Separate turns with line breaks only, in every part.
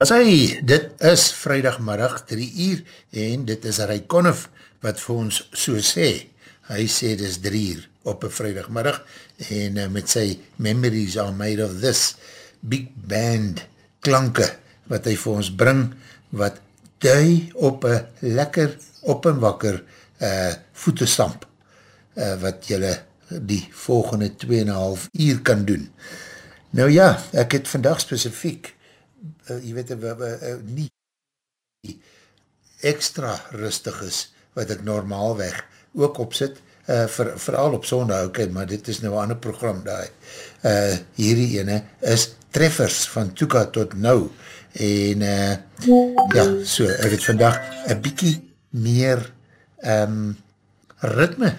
As hy, dit is vrijdagmiddag 3 uur en dit is Ray Conniff wat vir ons so sê. Hy sê dit is 3 uur op een vrijdagmiddag en uh, met sy memories are made of this big band klanke wat hy vir ons bring wat dui op een lekker op en wakker uh, voetestamp uh, wat jylle die volgende 2,5 uur kan doen. Nou ja, ek het vandag specifiek jy weet, uh, uh, uh, nie extra rustig is, wat ek normaalweg ook opzit, uh, vir, vooral op sondag, ok, maar dit is nou een ander program daar. Uh, hierdie ene is Treffers van Tuka tot nou, en uh, ja, so, ek het vandag een bykie meer um, ritme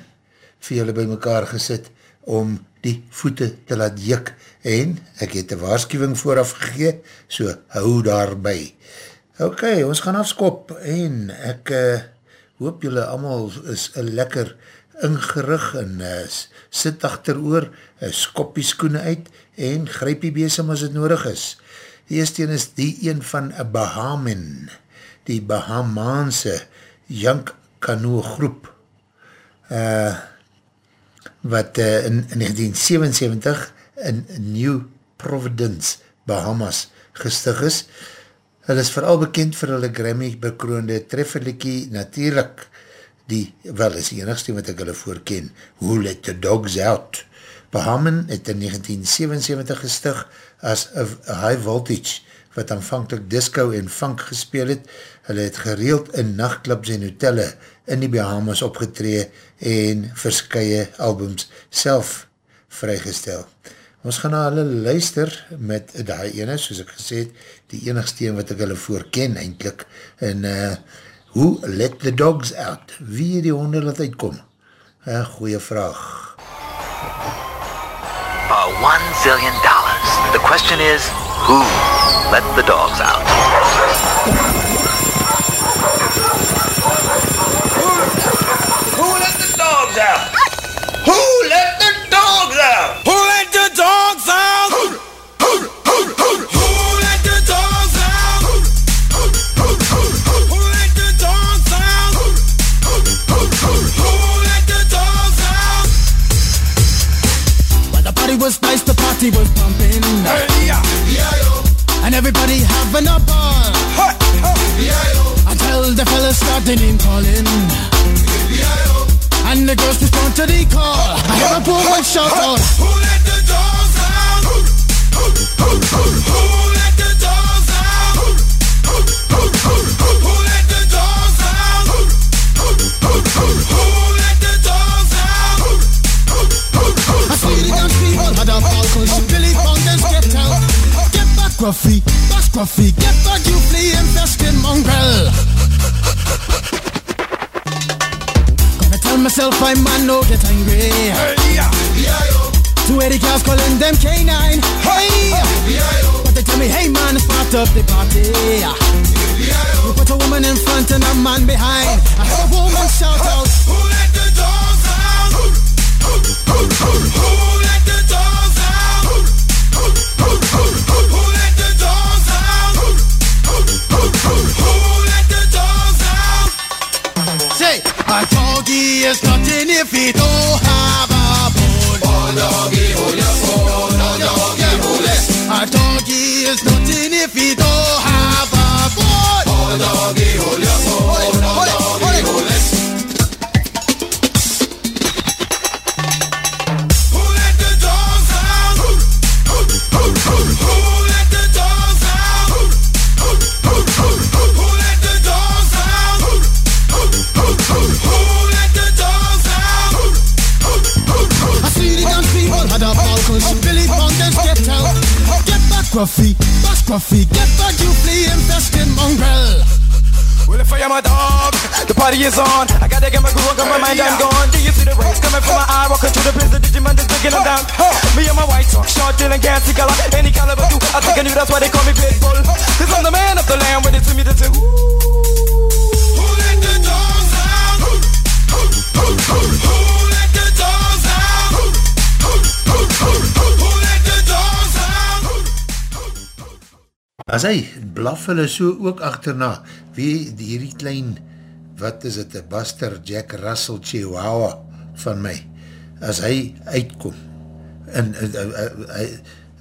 vir julle by mekaar gesit, om die voete te laat jik en ek het een waarschuwing vooraf gegee, so hou daarby. Ok, ons gaan afskop en ek uh, hoop julle allemaal is lekker ingerig en uh, sit achter oor, uh, skop die skoene uit en grijp die besem as het nodig is. Die eerste is die een van Bahamin, die Bahamaanse Jank Kanoe groep. Uh, wat uh, in, in 1977 in New Providence, Bahamas, gestig is. Hulle is vooral bekend vir hulle Grammy bekroonde trefferlikkie natuurlijk, die wel is die enigste wat ek hulle voorken, Who Let The Dogs Out. Bahaman het in 1977 gestig as a high voltage, wat aanvankelijk disco en funk gespeel het. Hulle het gereeld in nachtklubs en hotelle in die Bahamas opgetree en verskye albums self vrygestel. Ons gaan na hulle luister met die ene, soos ek gesê het, die enigste een wat ek hulle voorken eindelijk, en uh, Who Let The Dogs Out? Wie die honde laat uitkom? Uh, goeie vraag.
A one zillion dollars. The question is, who let the dogs out?
Out? Who let the dogs out? Who let the dogs out? Who let the dogs out? Who let the dogs out? Who let the dogs out?
Well, the party was nice, the party was pumping. And everybody having a ball. Until the fellas started name calling. And the girls respond to the call. I hear a poor one shout out.
Who let the dogs out? Who let the dogs out? Who let the dogs out? Who let the dogs out?
I see the dance people had a ball cause Billy Fountains get out. Get back, Gruffy. Back, Gruffy. Get back, you flea infested mongrel. Myself I man no get angry. two Two eighty girls calling them canine. Hey, but they tell me, hey man, it's up the party. You put a woman in front and a man behind. I heard a woman shout out.
Who let the dogs out? Who let the
doggy is nothing if he don't have a bone.
Oh doggy, hold your phone. Oh doggy, hold it.
A doggy is nothing if he don't have a bone.
Oh doggy, hold your
Gruffy. Back, Gruffy. Get back, you flea infested mongrel.
Well, if I am a dog, the party is on. I gotta get my groove on, got my mind, I'm gone. Do you see the rays coming from my eye? Walking through the prison, Digimon is breaking them down. Me and my white talk, short, dealing, gassy color. Any caliber, do I think I knew that's why they call me Pitbull. Cause I'm the man of the land with it to me to do.
Who let the dogs out? Who let the dogs
as hy blaf hulle so ook achterna, wie die hierdie klein, wat is het, Buster Jack Russell Chihuahua van my, as hy uitkom, en uh, uh, uh,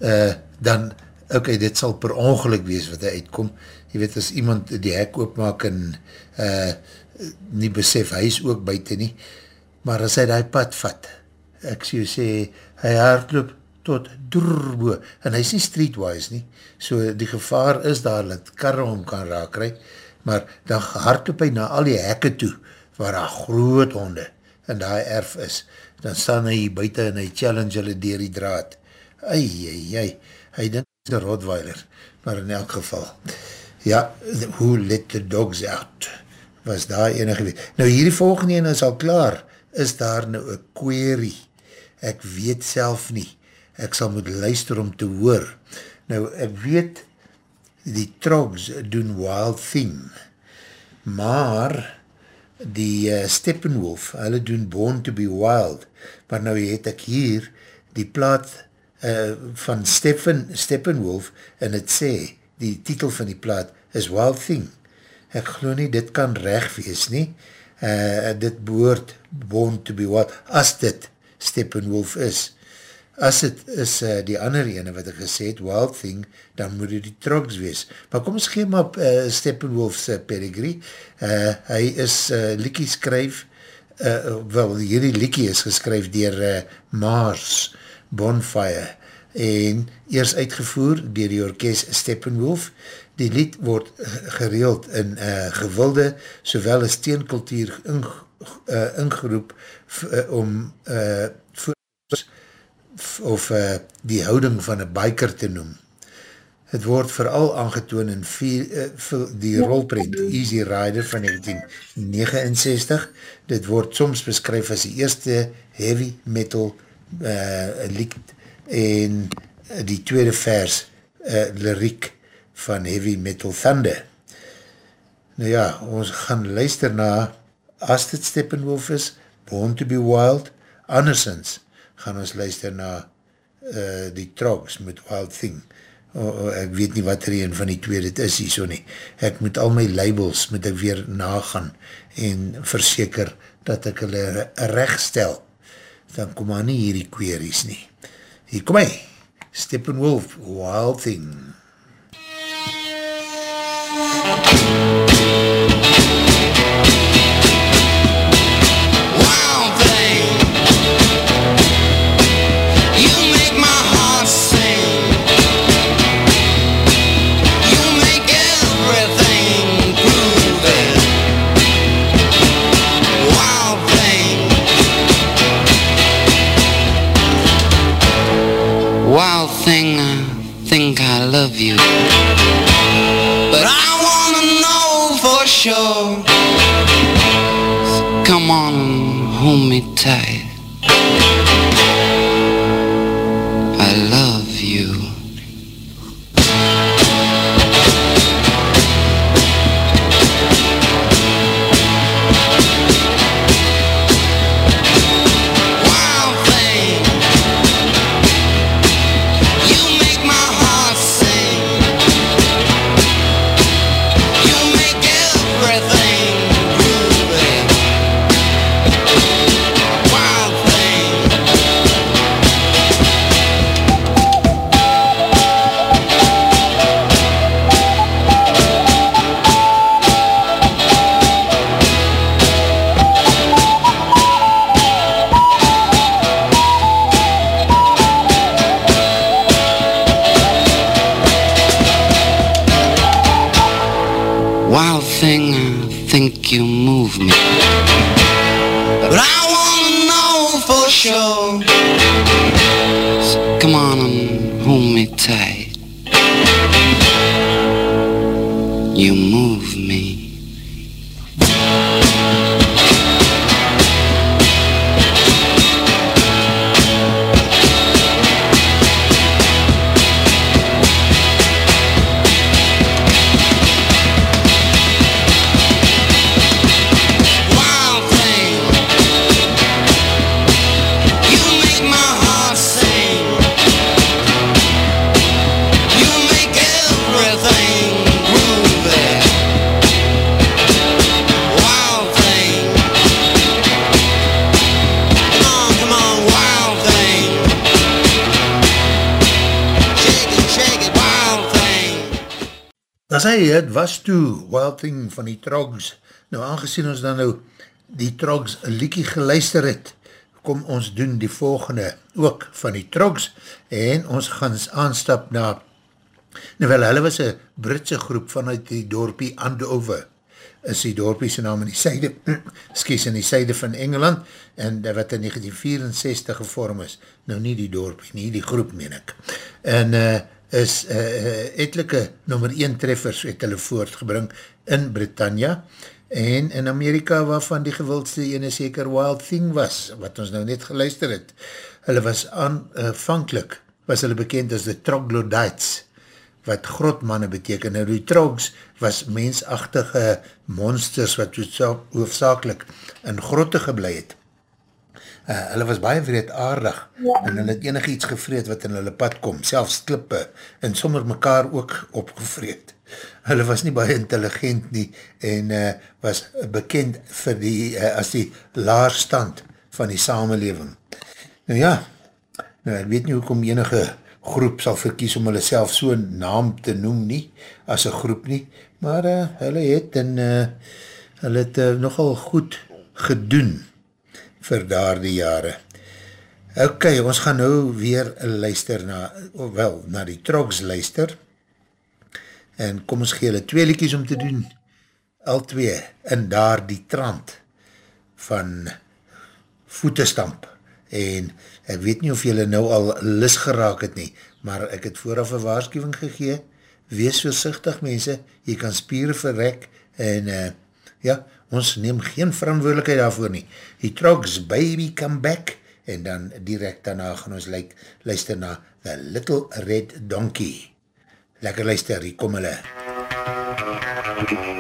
uh, dan, ok, dit sal per ongeluk wees wat hy uitkom, jy weet, as iemand die hek oopmaak en uh, nie besef, hy is ook buiten nie, maar as hy die pad vat, ek sê, sê hy hardloop tot drrrbo, en hy is nie streetwise nie, so die gevaar is daar dat karre om kan raak kry, maar dan hardloop hy na al die hekke toe, waar daar groot honde in die erf is, dan staan hy hier buiten en hy challenge hulle dier die draad. Ei, ei, ei, hy dink is een rotweiler, maar in elk geval. Ja, who let the dogs out, was daar enige weet. Nou hierdie volgende ene is al klaar, is daar nou een query, ek weet self nie, ek sal moet luister om te hoor. Nou, ek weet, die Trogs doen Wild Thing, maar die uh, Steppenwolf, hulle doen Born to be Wild, maar nou het ek hier die plaat uh, van Steppen, Steppenwolf en het sê, die titel van die plaat is Wild Thing. Ek geloof nie, dit kan recht wees nie, uh, dit behoort Born to be Wild, as dit Steppenwolf is. As het is uh, die ander ene wat ek gesê het, Wild Thing, dan moet het die Trogs wees. Maar kom ons geef maar op uh, Steppenwolf's uh, pedigree. Uh, hy is uh, liekie skryf, uh, wel, hierdie liekie is geskryf dier uh, Mars Bonfire en eers uitgevoer dier die orkest Steppenwolf. Die lied word gereeld in uh, gewilde, sowel as teenkultuur ing, uh, ingeroep uh, om uh, of uh, die houding van een biker te noem. Het word vooral aangetoon in vier, uh, die rolprint Easy Rider van 1969. Dit word soms beskryf as die eerste heavy metal uh, lied en die tweede vers uh, lyriek van heavy metal thunder. Nou ja, ons gaan luister na as dit Steppenwolf is, Born to be Wild, andersens, gaan ons luister na uh, die Trogs met Wild Thing. Oh, oh, ek weet nie wat er een van die twee dit is hier so nie. Ek moet al my labels moet ek weer nagaan en verseker dat ek hulle rechtstel. Dan kom maar nie hierdie queries nie. Hier kom hy, Steppenwolf, Wild Thing. MUZIEK love you. But I wanna know for sure. So come on, hold me tight. Toe Wild Thing van die Trogs. Nou, aangezien ons dan nou die Trogs liekie geluister het, kom ons doen die volgende ook van die Trogs en ons gaan aanstap na nou wel, hulle was een Britse groep vanuit die dorpie Andover. Is die dorpie sy naam in die syde skies in die syde van Engeland en wat in 1964 gevorm is. Nou nie die dorpie, nie die groep meen ek. En uh, is uh, etelike nummer 1 treffers het hulle voortgebring in Britannia en in Amerika waarvan die gewildste ene seker Wild Thing was, wat ons nou net geluister het. Hulle was aanvankelijk, uh, was hulle bekend as de Troglodytes, wat grotmanne beteken. Nou die Trogs was mensachtige monsters wat hoofdzakelik in grotte geblei het. Uh, hulle was baie vreed aardig ja. en hulle het enig iets gevreed wat in hulle pad kom, selfs klippe en sommer mekaar ook opgevreed. Hulle was nie baie intelligent nie en uh, was bekend vir die, uh, as die laarstand van die samenleving. Nou ja, nou, ek weet nie hoekom enige groep sal verkies om hulle self so'n naam te noem nie, as een groep nie, maar uh, hulle het en uh, hulle het uh, nogal goed gedoen vir daar die jare. Ok, ons gaan nou weer luister na, wel, na die Trogs luister. En kom ons gee hulle twee liekies om te doen. Al twee in daar die trant van voetestamp. En ek weet nie of julle nou al lis geraak het nie, maar ek het vooraf een waarschuwing gegee. Wees voorzichtig mense, jy kan spieren verrek en uh, ja, ons neem geen verantwoordelikheid daarvoor nie. Die Trogs Baby Come Back en dan direct daarna gaan ons like, luister na The Little Red Donkey. Lekker luister, hier kom hulle. MUZIEK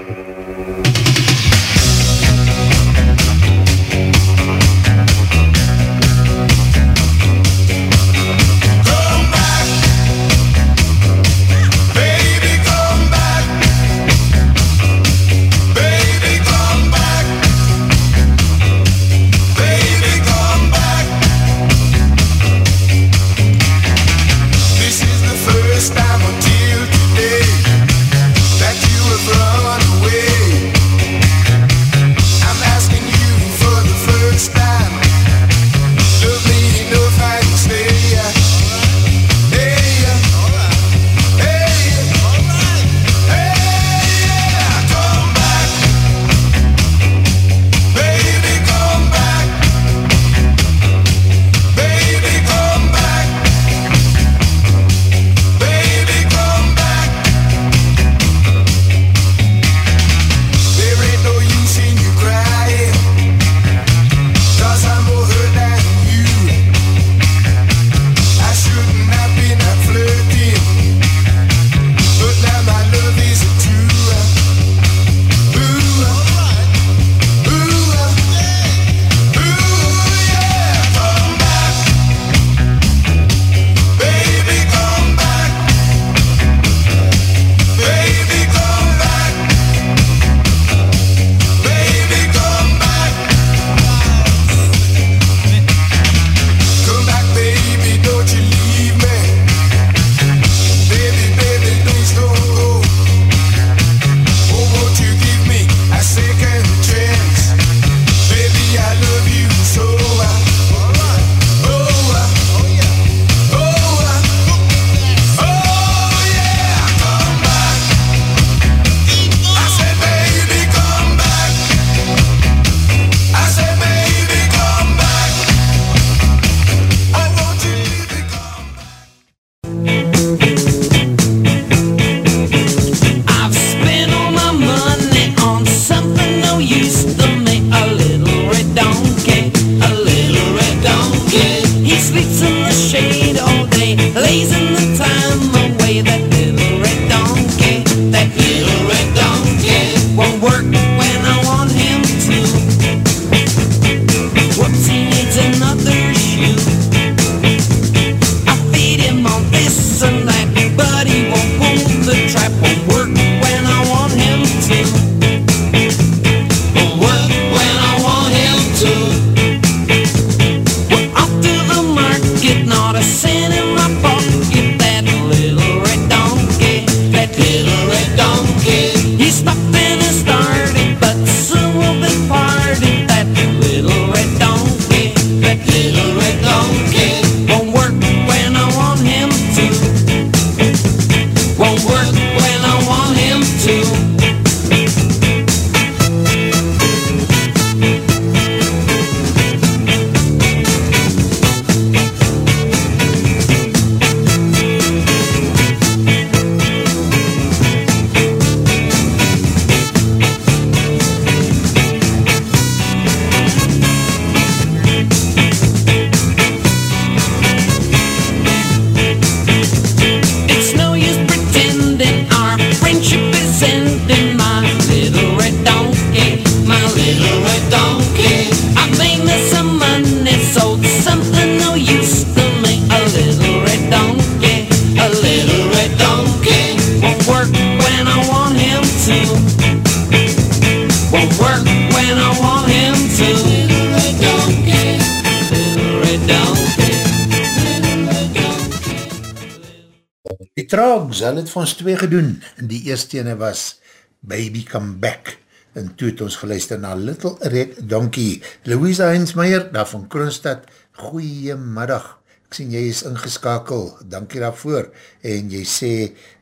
Trogs, hulle het vir ons twee gedoen, en die eerste ene was Baby Come Back, en toe het ons geluister na Little Red Donkey. Louisa Heinzmeier, daar van Kroonstad, goeiemiddag, ek sien jy is ingeskakel, dankie daarvoor, en jy sê,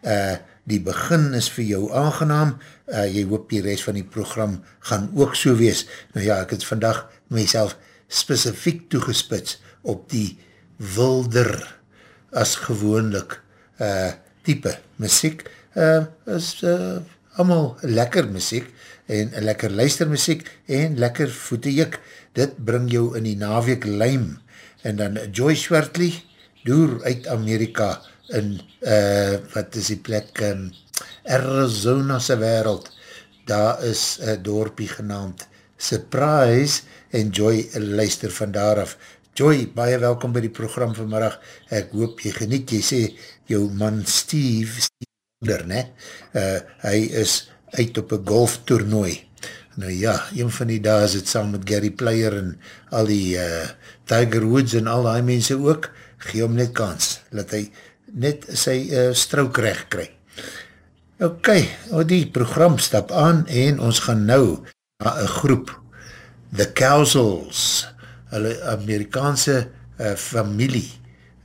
uh, die begin is vir jou aangenaam, uh, jy hoop die rest van die program gaan ook so wees. Nou ja, ek het vandag myself specifiek toegespits op die wilder as gewoonlik uh, type muziek uh, is uh, allemaal lekker muziek en lekker luistermuziek en lekker voetejuk. Dit bring jou in die naweek lijm. En dan Joy Schwertley, door uit Amerika in, uh, wat is die plek, um, Arizona se wereld. Daar is een dorpie genaamd Surprise en Joy luister van daar af. Joy, baie welkom by die program vanmiddag. Ek hoop jy geniet, jy sê jou man Steve, Steve ne? Uh, hy is uit op een golftoernooi. Nou ja, een van die dae is het saam met Gary Player en al die uh, Tiger Woods en al die mense ook, gee hom net kans, dat hy net sy uh, strook recht kry. Ok, oh, die program stap aan en ons gaan nou na een groep, The Cowsels, hulle Amerikaanse uh, familie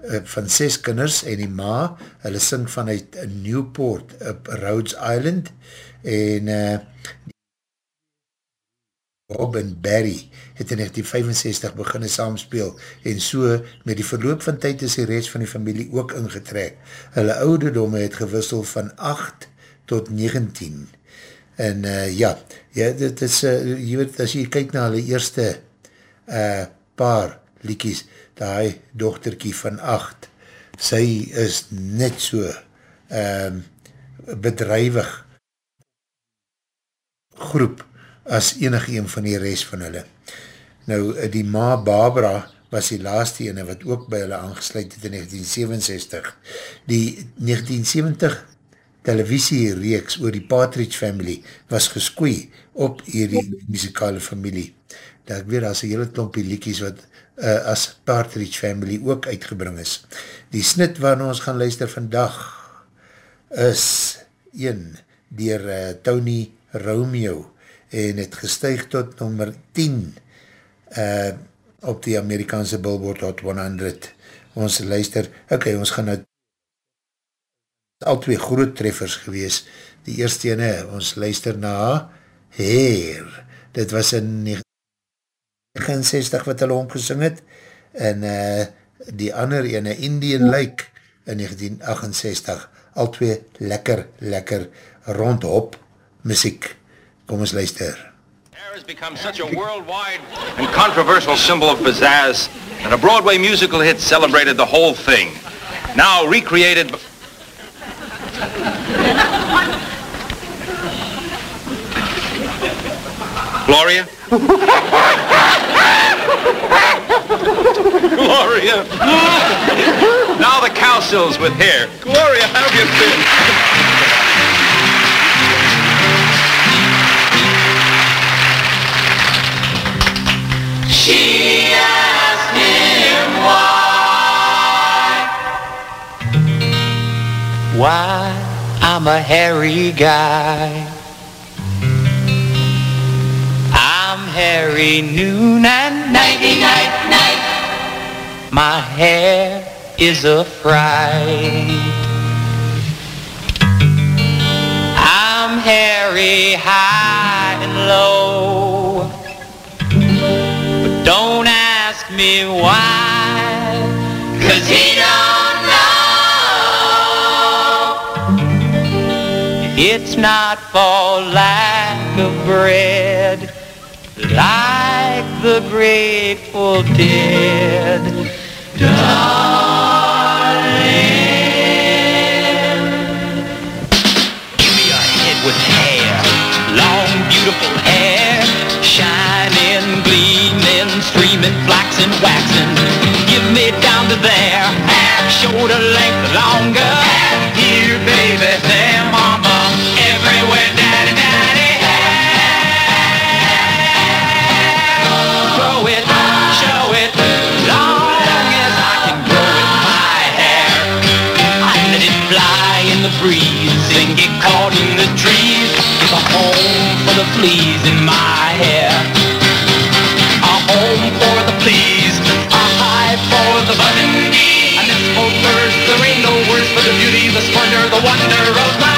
van ses kinders en die ma, hulle sing vanuit Newport op Rhodes Island en uh, Bob en Barry het in 1965 beginne saamspeel en so met die verloop van tyd is die rest van die familie ook ingetrek. Hulle ouderdomme het gewissel van 8 tot 19 en uh, ja, ja, dit is uh, jy weet, as jy kyk na hulle eerste uh, paar liekies, die dochterkie van 8 sy is net so uh, bedrijwig groep as enig een van die rest van hulle. Nou, die ma Barbara was die laaste ene wat ook by hulle aangesluit het in 1967. Die 1970 televisie reeks oor die Partridge family was geskoei op hierdie muzikale familie. Dat ek weet, as een hele klompie liekies wat uh, as Partridge family ook uitgebring is. Die snit waarin ons gaan luister vandag is een dier uh, Tony Romeo en het gestuig tot nummer 10 uh, op die Amerikaanse Billboard Hot 100. Ons luister, ok, ons gaan nou al twee groot treffers gewees. Die eerste ene, ons luister na Heer. Dit was in 1969 wat hulle omgesing het en uh, die ander ene, Indian Lake in 1968. Al twee lekker, lekker rondop muziek. Kom ons luister.
Hair has become such a worldwide and controversial symbol of pizzazz that a Broadway musical hit celebrated the whole thing. Now recreated... Gloria? Gloria! now the cowsills with hair. Gloria, how have you been?
She asked him why.
Why, I'm a hairy guy. Hairy noon and nighty night night.
my hair is a fright. I'm hairy high and low, but don't ask me why, cause he don't know. It's not for lack of bread, like the Grateful Dead. Darling. Give me a head with hair, long beautiful hair, shining, gleaming, streaming, flaxen, waxing. Give me down to there, shoulder length the fleas in my hair. A home for the fleas, a hive for the buzzing bee. And it's for birds, there ain't no words for the beauty, the splendor, the wonder of my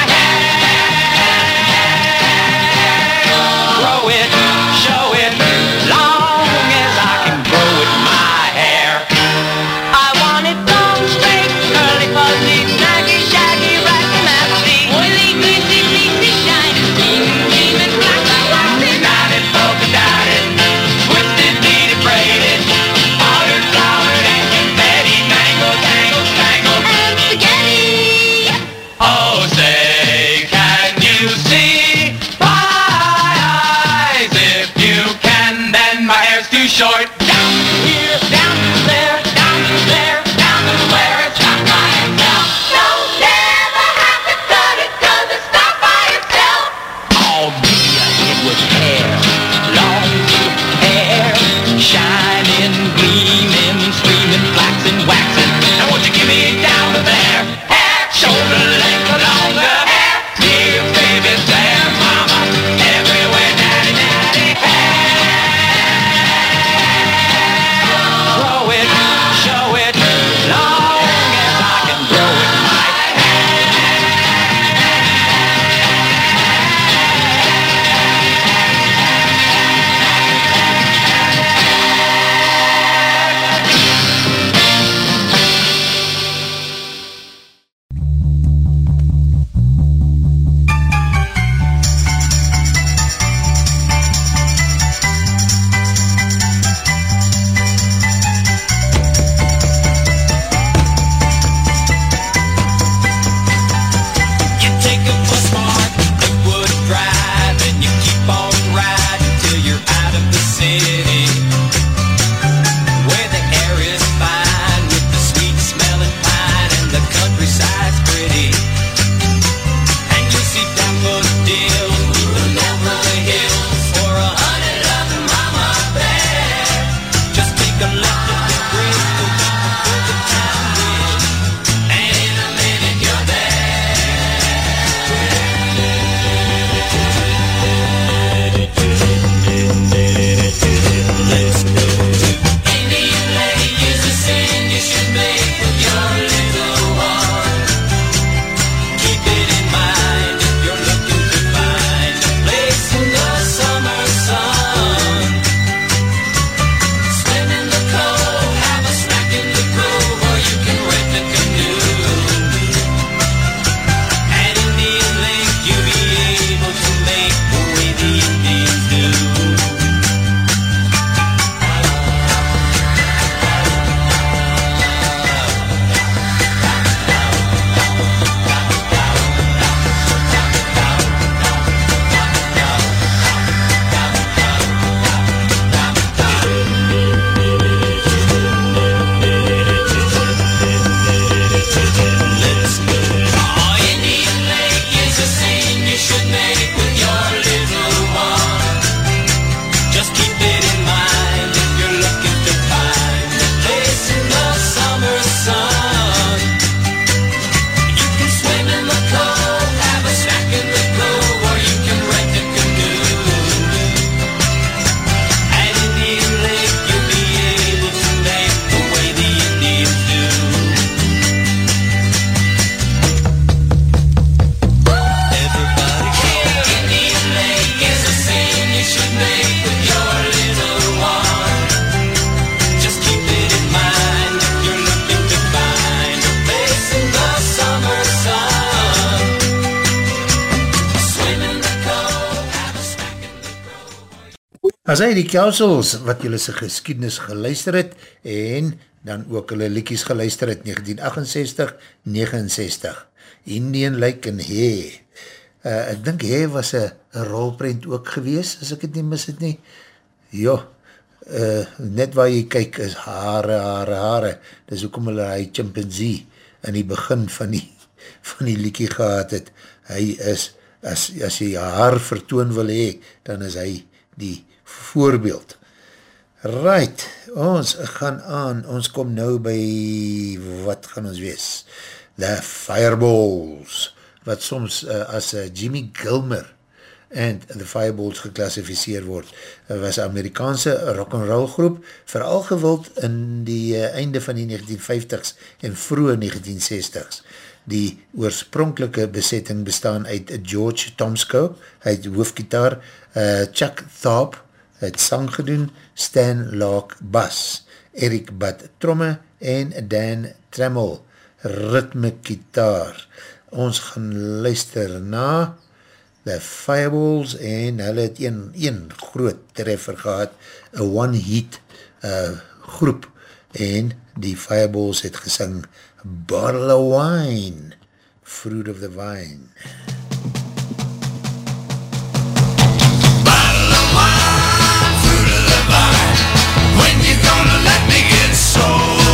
Kelsels, wat julle sy geskiednis geluister het, en dan ook hulle liedjes geluister het, 1968, 69, Indian Lake en Hey. Uh, ek dink Hey was een rolprint ook gewees, as ek het nie mis het nie. Jo, uh, net waar jy kyk is hare, hare, hare. Dis ook om hulle hy chimpanzee in die begin van die, van die liedje gehad het. Hy is, as, as jy haar vertoon wil hee, dan is hy die voorbeeld. Right, ons gaan aan, ons kom nou by, wat gaan ons wees? The Fireballs, wat soms uh, as uh, Jimmy Gilmer en The Fireballs geklassificeer word. Het was Amerikaanse rock'n'roll groep, vooral gewild in die uh, einde van die 1950s en vroege 1960s. Die oorspronkelike besetting bestaan uit George Tomsko, hy het hoofdgitaar, uh, Chuck Tharp, het sang gedoen, Stan Locke bas, Eric Butt tromme en Dan Tremmel ritme gitaar. Ons gaan luister na The Fireballs en hulle het een, een groot treffer gehad, a one heat uh, groep en die Fireballs het gesing Bottle of Wine, Fruit of the Vine. Oh.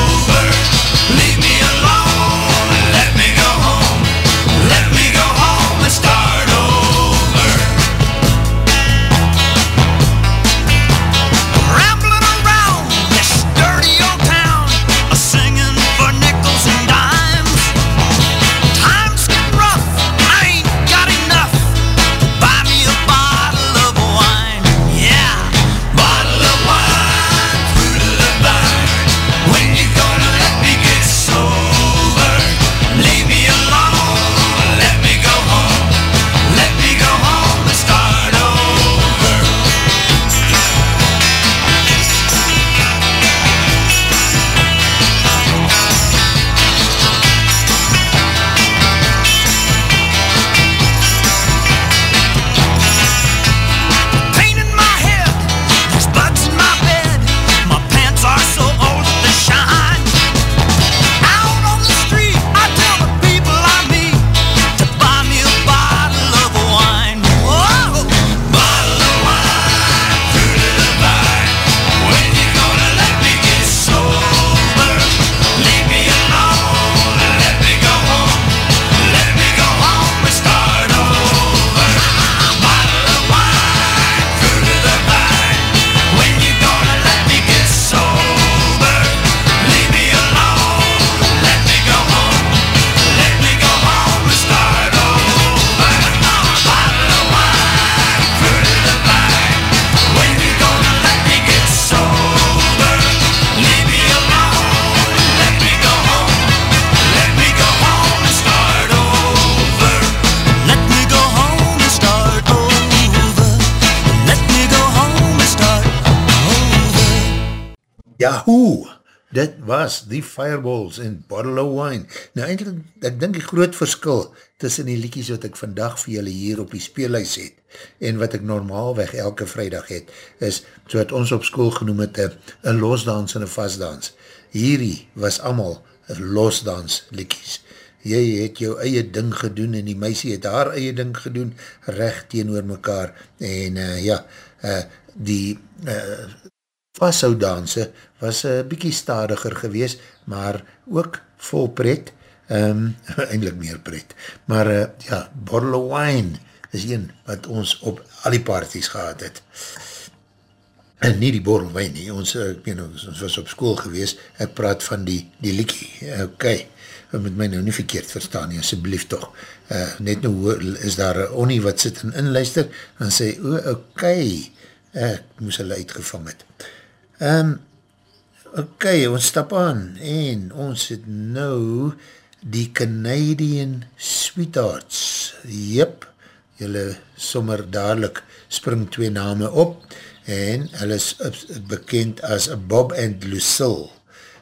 Die Fireballs en Bottle of Wine. Nou eindelijk, ek dink die groot verskil tussen die liedjies wat ek vandag vir julle hier op die speelhuis het en wat ek normaalweg elke vrijdag het, is so wat ons op school genoem het, een- losdans en een vastdans. Hierdie was allemaal losdans liedjies. Jy het jou eie ding gedoen en die meisie het haar eie ding gedoen, recht teenoor mekaar en uh, ja, uh, die uh, vasthoudanse was een bykie stadiger gewees, maar ook vol pret, um, eindelijk meer pret. Maar uh, ja, Bottle of Wine is een wat ons op al die parties gehad het. En nie die bottle wijn nie, ons, uh, ek meen, ons, ons was op school gewees, ek praat van die, die liekie, ok, met my nou nie verkeerd verstaan nie, asjeblief toch, uh, net nou is daar een onnie wat sit en inluister, en sê, o, ok, ek moes hulle uitgevang het. Um, ok, ons stap aan, en ons het nou die Canadian Sweethearts, jyp, jylle sommer dadelijk spring twee name op, en hulle is bekend as Bob and Lucille,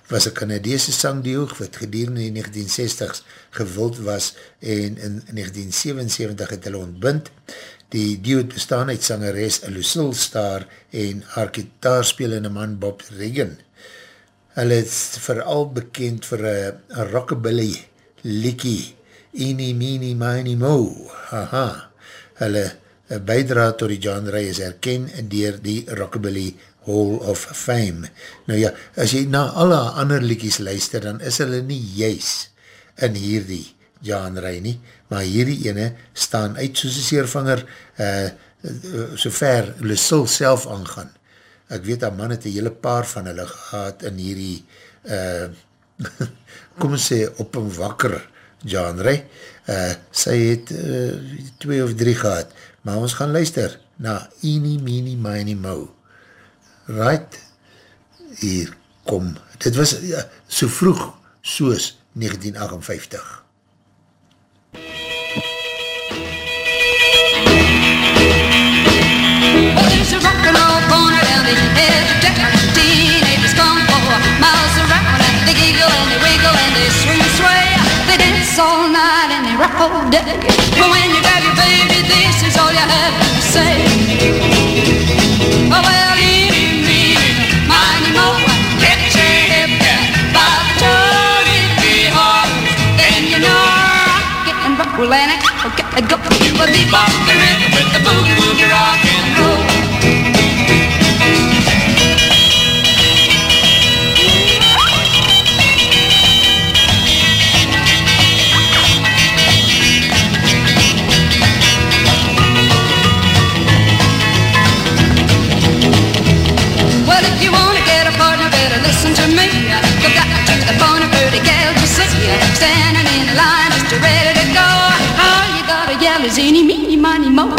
was een Canadese sangdioog wat gedurende in 1960s gewild was en in 1977 het hulle ontbind. Die duo bestaan uit sangeres Lucille Star en haar gitaarspelende man Bob Regan. Hulle is vooral bekend vir een rockabilly liekie, Eenie Meenie Miny Mo. Haha. Hulle bijdra tot die genre is herken dier die rockabilly Hall of Fame. Nou ja, as jy na alle ander liekies luister, dan is hulle nie juis in hierdie genre nie, maar hierdie ene staan uit soos een seervanger uh, so ver Lucille self aangaan. Ek weet dat man het een hele paar van hulle gehad in hierdie uh, kom ons sê op een wakker genre. Uh, sy het uh, twee of drie gehad, maar ons gaan luister na Eenie Meenie Miny Mo. Right, hier kom, dit was uh, so vroeg soos 1958.
It and rock will and it. Okay, go. You will be bopping with the boogie woogie rock and roll. dollars, any, meeny, money, mo.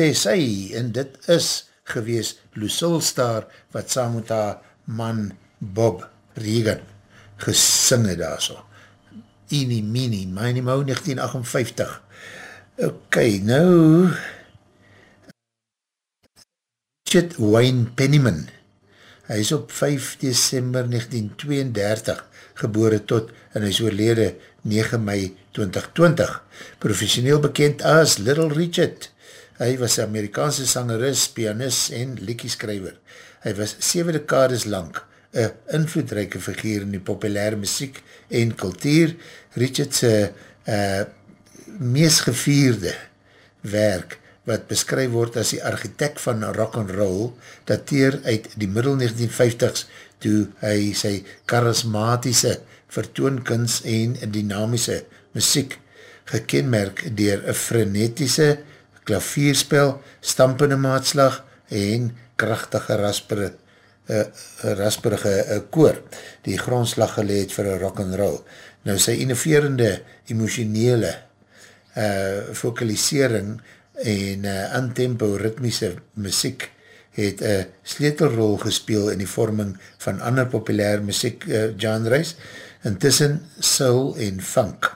Sê sy, en dit is gewees Lucille Star, wat saam met haar man Bob Regan gesing het daar so. Eenie, meenie, mynie mou 1958. Ok, nou... Richard Wayne Pennyman. Hy is op 5 december 1932 gebore tot en hy is oorlede 9 mei 2020. Professioneel bekend as Little Richard. Hy was een Amerikaanse sangeris, pianist en liekieskrijver. Hy was 7 dekades lang een invloedrijke figuur in die populaire muziek en kultuur. Richard's uh, meest gevierde werk wat beskryf word as die architect van rock and roll, dateer uit die middel 1950s toe hy sy charismatische vertoonkunst en dynamische muziek gekenmerk dier frenetische klavierspel, stampende maatslag en krachtige raspere, uh, rasperige uh, koor, die grondslag geleed vir rock and roll. Nou sy innoverende emotionele uh, focalisering en uh, antempo ritmische muziek het een sleutelrol gespeel in die vorming van ander populair muziek uh, genres, intussen soul en funk.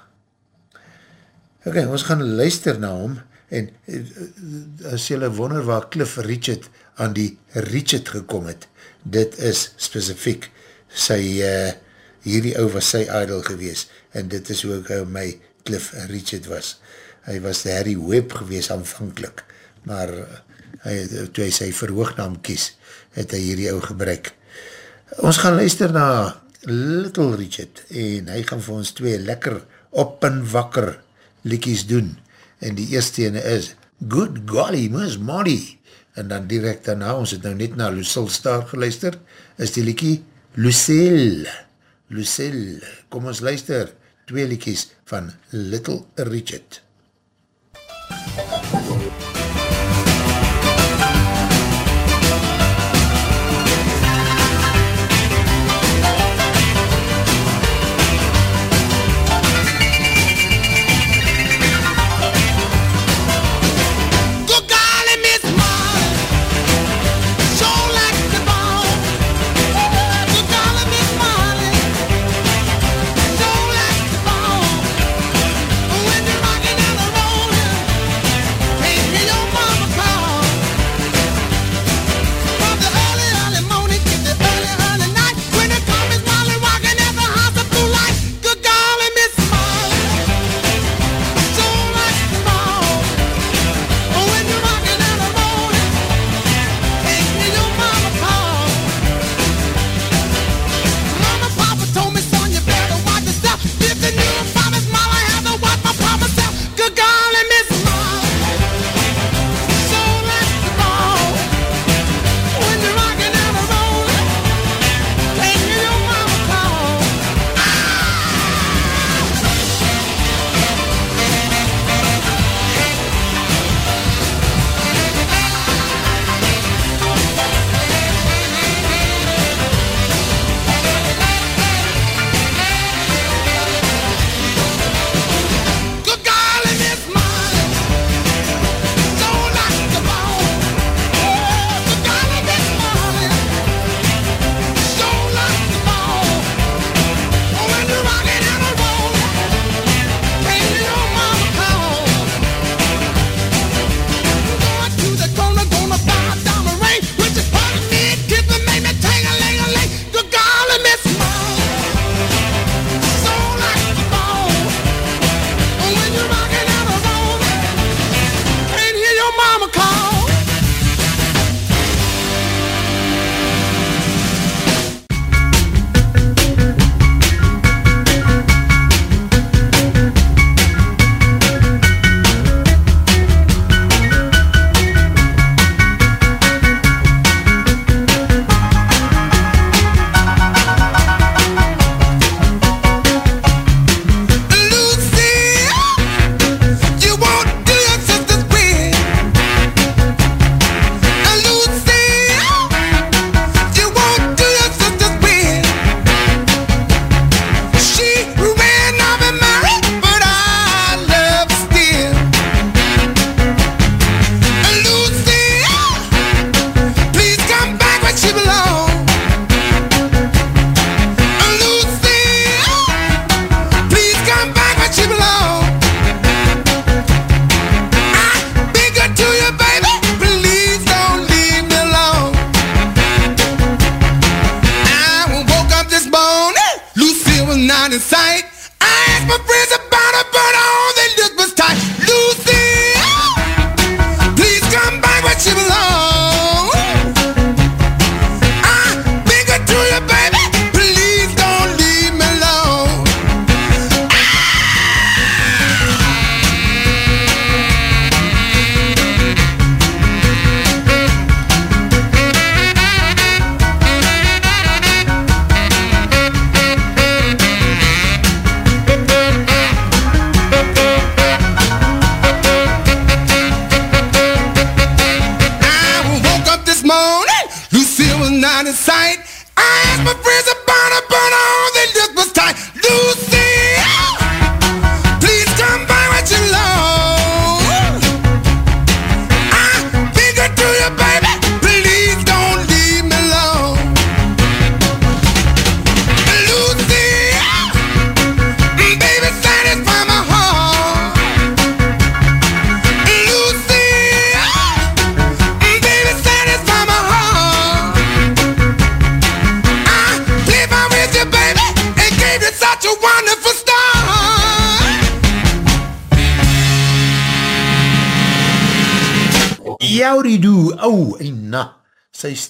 Ok, ons gaan luister na hom, en eh, eh, as jylle wonder waar Cliff Richard aan die Richard gekom het, dit is specifiek sy, uh, hierdie ou was sy idol gewees, en dit is ook uh, my Cliff Richard was. Hy was die Harry Webb gewees aanvankelijk, maar hy, toe hy sy verhoognaam kies, het hy hierdie ou gebruik. Ons gaan luister na
Little Richard, en hy gaan vir ons twee lekker op en wakker liekies doen en die eerste ene is Good Golly Miss Molly. En dan direct daarna, ons het nou net na Lucille Star geluister, is die liekie Lucille. Lucille, kom ons luister twee liekies van Little Richard Little Richard.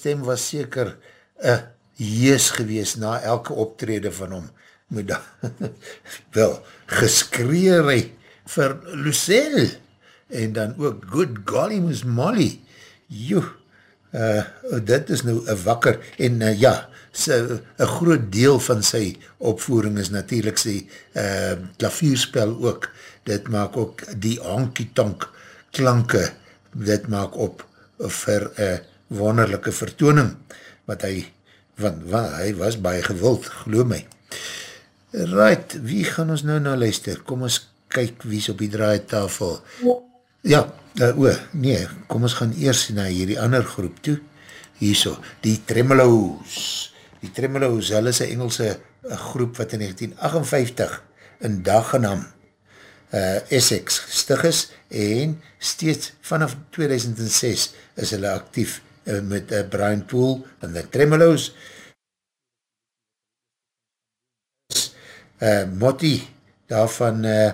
stem was seker een uh,
jees gewees na elke optrede van hom. Moet daar, wel, geskreer hy vir Lucille en dan ook Good Golly Moes Molly. Joe, uh, dit is nou een wakker en uh, ja, een groot deel van sy opvoering is natuurlijk sy uh, klavierspel ook. Dit maak ook die honkie-tonk klanke, dit maak op vir uh, wonderlijke vertooning, wat hy, want, want hy was baie gewild, geloof my. Right, wie gaan ons nou nou luister? Kom ons kyk wie is op die draaitafel. Ja, uh, o, nee, kom ons gaan eers na hierdie ander groep toe. Hierso, die Tremolos. Die Tremolos, hulle is een Engelse uh, groep wat in 1958 in Dagenham uh, Essex gestig is en steeds vanaf 2006 is hulle actief uh, met uh, Brian Poole en die Tremolos. Uh, Motti daarvan uh,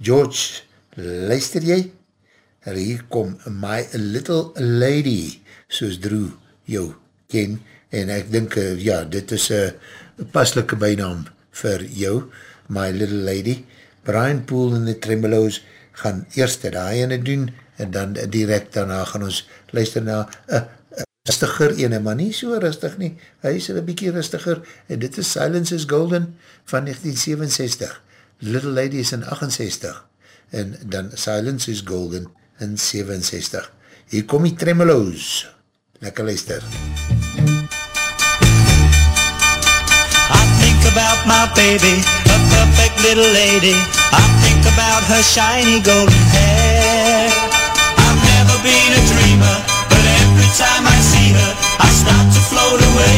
George, luister jy? Hier kom My Little Lady, soos Drew jou ken, en ek dink, ja, dit is een paslike bijnaam vir jou, My Little Lady. Brian Poole en die Tremolos gaan eerst die ene doen, en dan direct daarna gaan ons luister na een rustiger ene, maar nie so rustig nie, hy is een bykie rustiger, en dit is Silence is Golden van 1967. Little Lady is in 68 en dan Silence is Golden in 67. Hier kom die Tremolos. Lekker luister.
I think about my baby, a perfect little lady. I think about her shiny golden hair. Been a dreamer, but every time I see her, I start to float away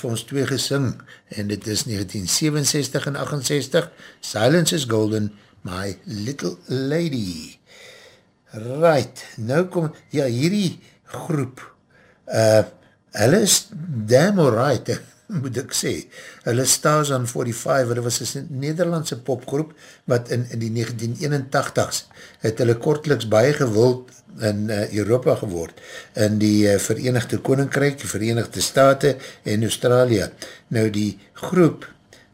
vir ons twee gesing, en dit is 1967 en 68, Silence is Golden, My Little Lady. Right, nou kom, ja, hierdie groep, uh, hulle is damn alright, moet ek sê. Hulle Stars on 45, hulle was een Nederlandse popgroep, wat in, in die 1981s het hulle kortliks baie gewild in uh, Europa geword, in die uh, Verenigde Koninkrijk, die Verenigde Staten en Australië. Nou die groep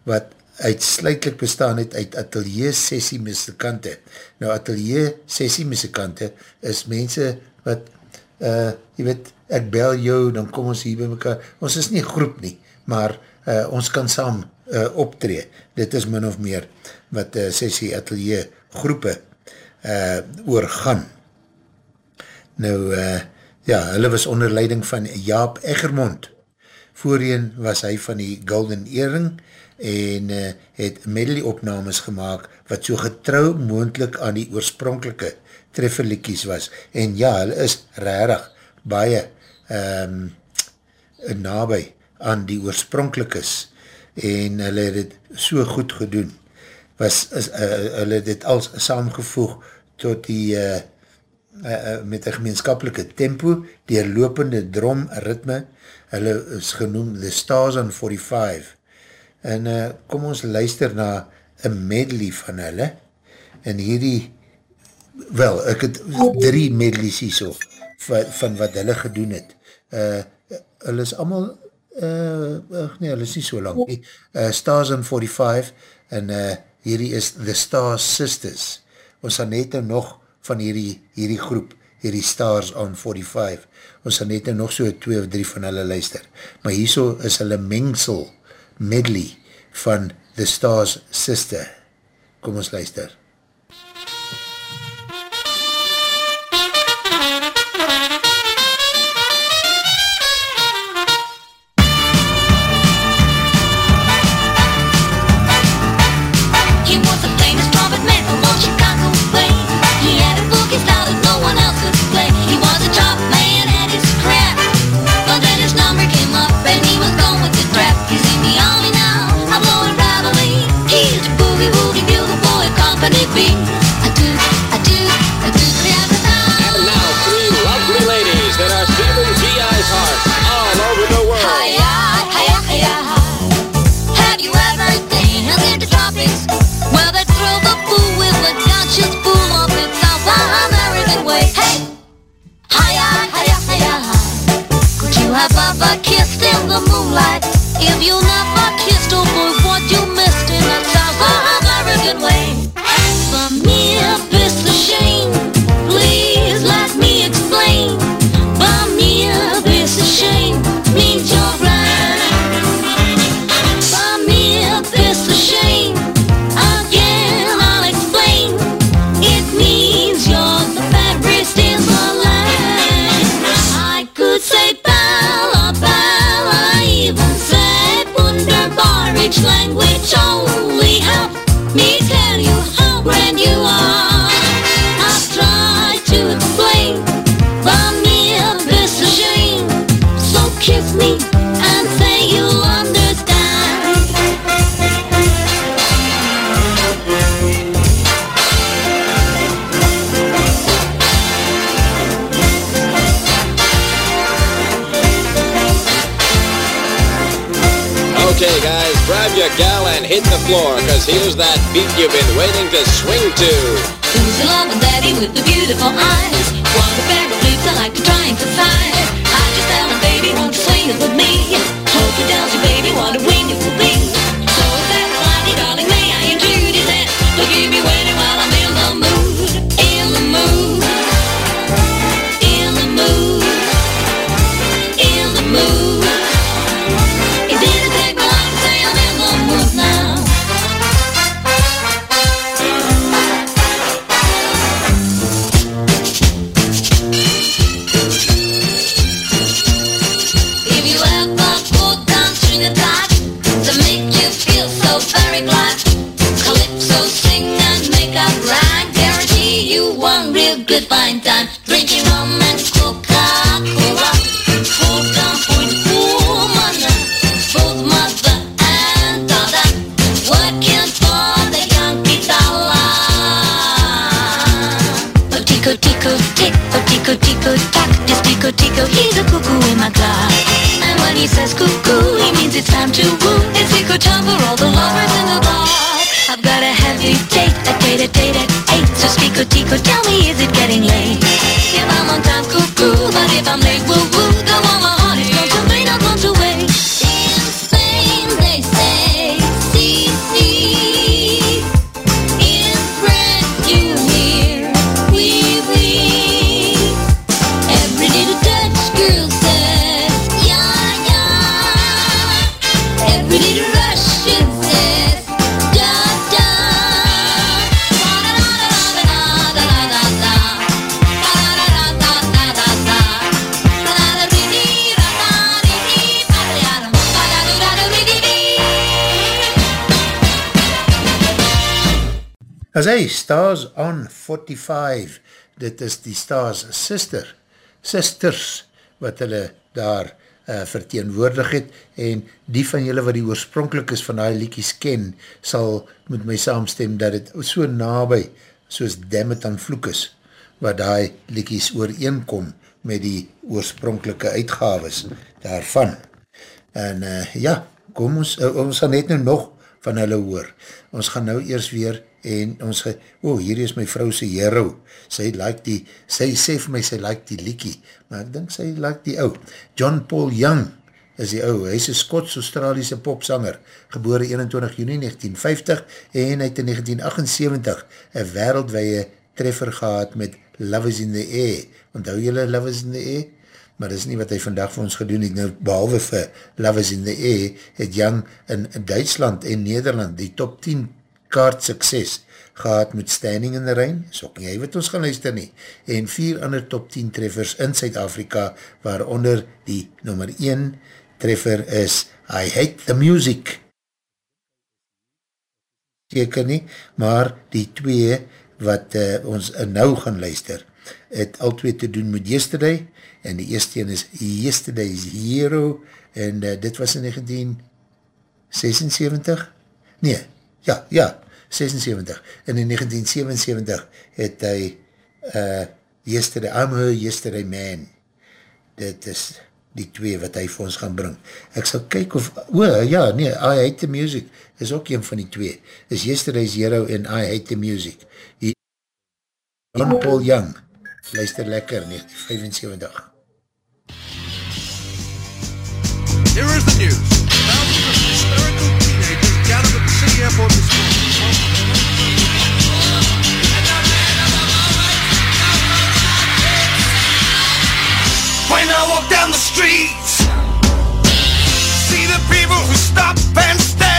wat uitsluitlik bestaan het uit atelier sessie muzikante. Nou atelier sessie muzikante is mense wat, uh, jy weet, ek bel jou, dan kom ons hier by mekaar, ons is nie groep nie, maar uh, ons kan saam uh, optree. Dit is min of meer wat uh, sessie atelier groepe uh, oorgaan. Nou, uh, ja, hulle was onder leiding van Jaap Egermond. Voorheen was hy van die Golden Earring en uh, het medley opnames gemaakt wat so getrouw moendlik aan die oorspronkelike trefferlikies was. En ja, hulle is rarig baie um, nabij aan die oorspronklikes en hulle het het so goed gedoen. Was, is, uh, hulle het dit als saamgevoeg tot die uh, uh, met een gemeenskapelike tempo, die lopende drom ritme, hulle is genoem The Stars on 45 en uh, kom ons luister na een medley van hulle. En hierdie wel, ek het drie medleys hier so van, van wat hulle gedoen het. Uh, hulle is allemaal uh, nee, hulle is nie so lang nie, uh, Stars on 45, en uh, hierdie is The Stars Sisters, ons gaan net nou nog van hierdie, hierdie groep, hierdie Stars on 45, ons gaan net nou nog so twee of drie van hulle luister, maar hierso is hulle mengsel, medley, van The Stars Sister, kom ons luister.
It's time to woo. It's tico time for all the lovers in the bar. I've got a heavy date, a date, a date at eight. So tico tico, tell me, is it getting late?
As hy, Stars on 45, dit is die Stars sister, sisters, wat hulle daar uh, verteenwoordig het, en die van julle wat die oorspronkelijk is van die liekies ken, sal met my saamstem dat het so nabij, soos Dammit aan Vloek is, wat die liekies ooreenkom met die oorspronkelike uitgaves daarvan. En uh, ja, kom ons, uh, ons gaan net nou nog van hulle hoor. Ons gaan nou eers weer en ons ge, oh, hier is my vrou sy hero, sy like die, sy sê vir my, sy like die liekie, maar ek dink sy like die ou. John Paul Young is die ou, hy is een Skots-Australiese popsanger, geboore 21 juni 1950 en hy het in 1978 een wereldwee treffer gehad met Love is in the Air. Onthou jylle Love is in the Air? maar dis nie wat hy vandag vir ons gedoen het, nou behalwe vir Love is in the Air, het Young in Duitsland en Nederland die top 10 kaart sukses gehad met Standing in the Rain, is ook nie hy wat ons gaan luister nie, en vier ander top 10 treffers in Suid-Afrika, waaronder die nummer 1 treffer is I Hate the Music. Zeker nie, maar die twee wat uh, ons nou gaan luister, het al twee te doen met Yesterday, en die eerste een is Yesterday's Hero, en uh, dit was in 1976? Nee, ja, ja, 76. En in 1977 het hy uh, Yesterday, I'm her Yesterday Man. Dit is die twee wat hy vir ons gaan bring. Ek sal kyk of, o, ja, nee, I Hate the Music is ook een van die twee. Is Yesterday's Hero en I Hate the Music. Die John Paul Young, luister lekker, 1975.
Here is the news. Airport this morning.
When I walk down the streets, see the people who stop and stare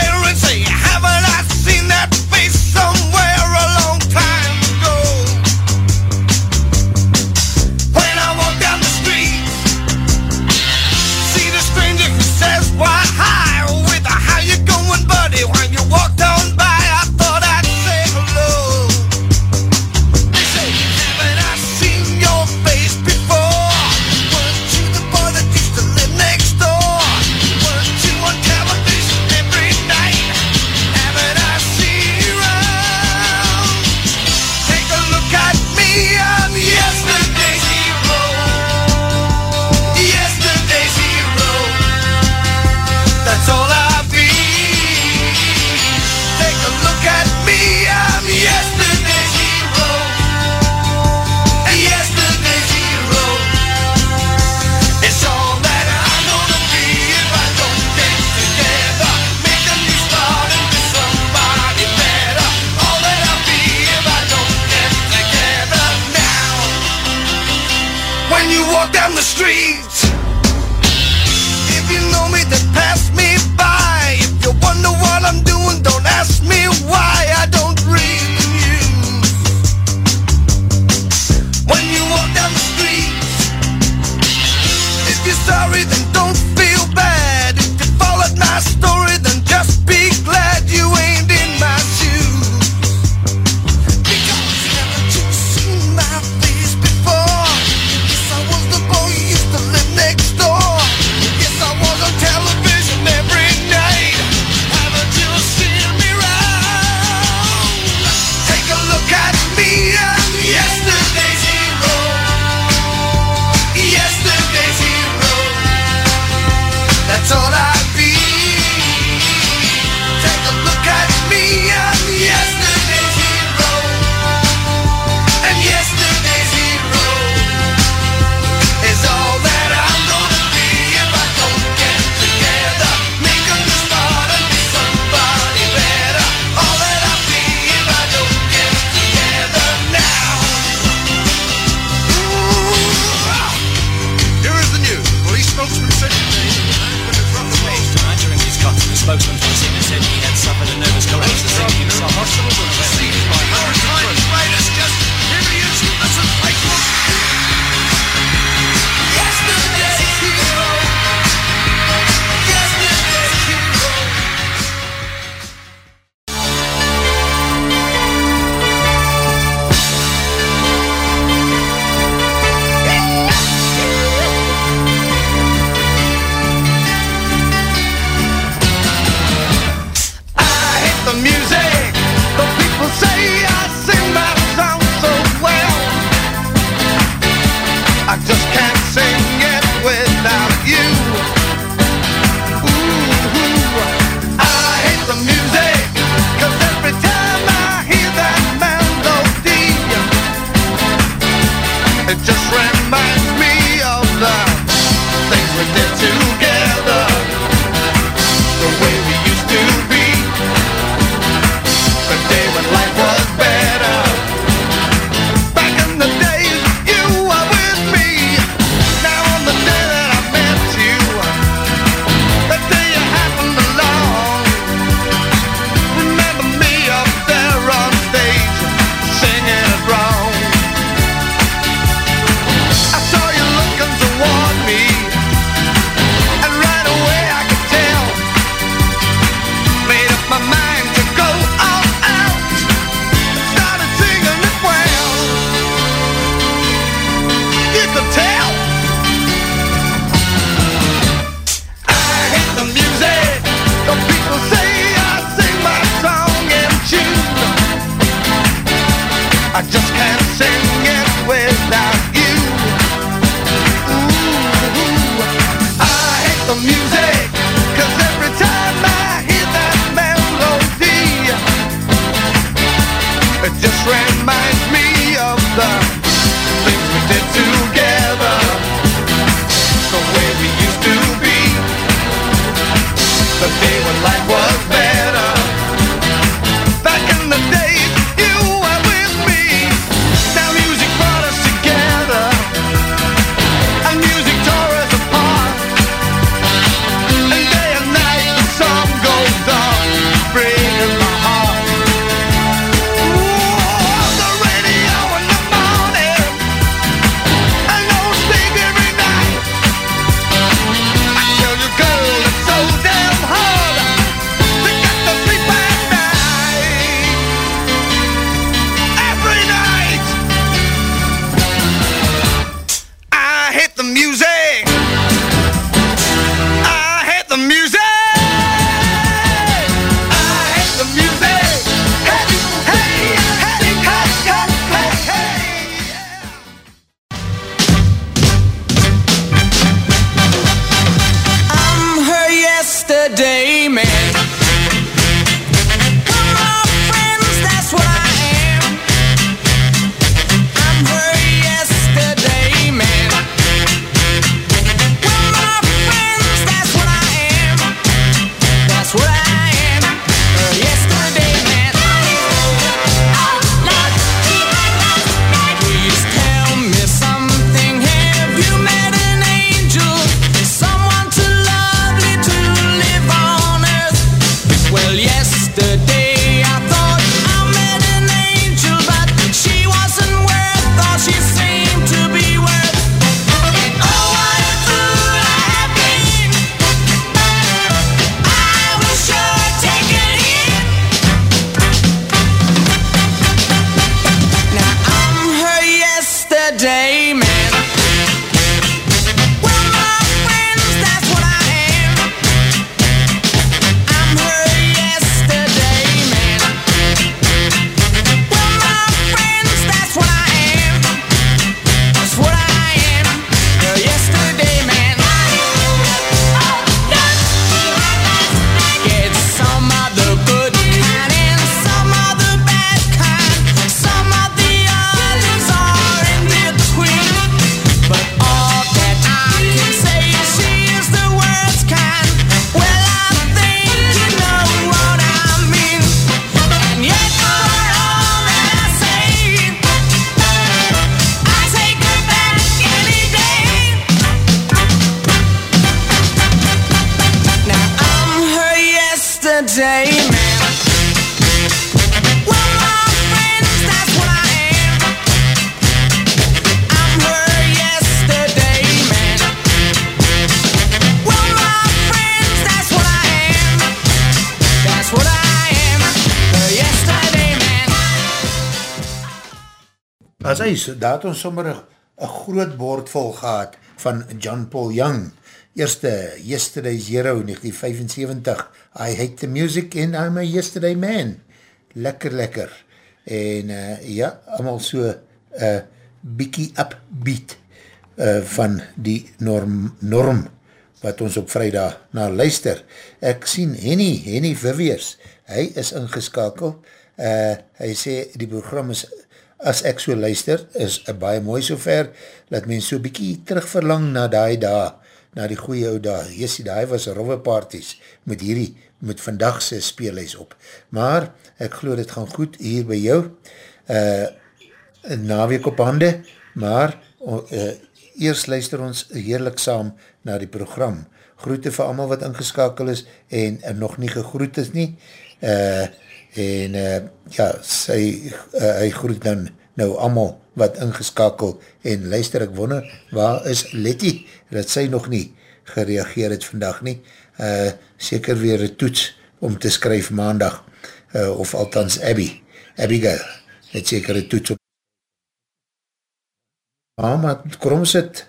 daar het ons sommer een groot bord vol gehad van John Paul Young. Eerste, Yesterday's Hero, 1975. I hate the music and I'm a yesterday man. Lekker, lekker. En uh, ja, allemaal so uh, biekie upbeat uh, van die norm, norm wat ons op vrijdag na luister. Ek sien Henny, Henny Viviers, hy is ingeskakel. Uh, hy sê die program is as ek so luister, is uh, baie mooi sover, dat mens so bykie terugverlang na die daar, na die goeie ou daar. Jessie, die was rove parties met hierdie, met vandagse speelhuis op. Maar, ek geloof dit gaan goed hier by jou, uh, naweek op hande, maar, uh, eers luister ons heerlik saam na die program. Groete vir allemaal wat ingeskakel is, en uh, nog nie gegroet is nie, uh, en uh, ja, sy, uh, hy groet dan nou allemaal wat ingeskakel en luister ek wonder, waar is Letty, dat sy nog nie gereageer het vandag nie, uh, seker weer een toets om te skryf maandag, uh, of althans Abby, Abigail, het seker een toets op Ah, maar krom sit,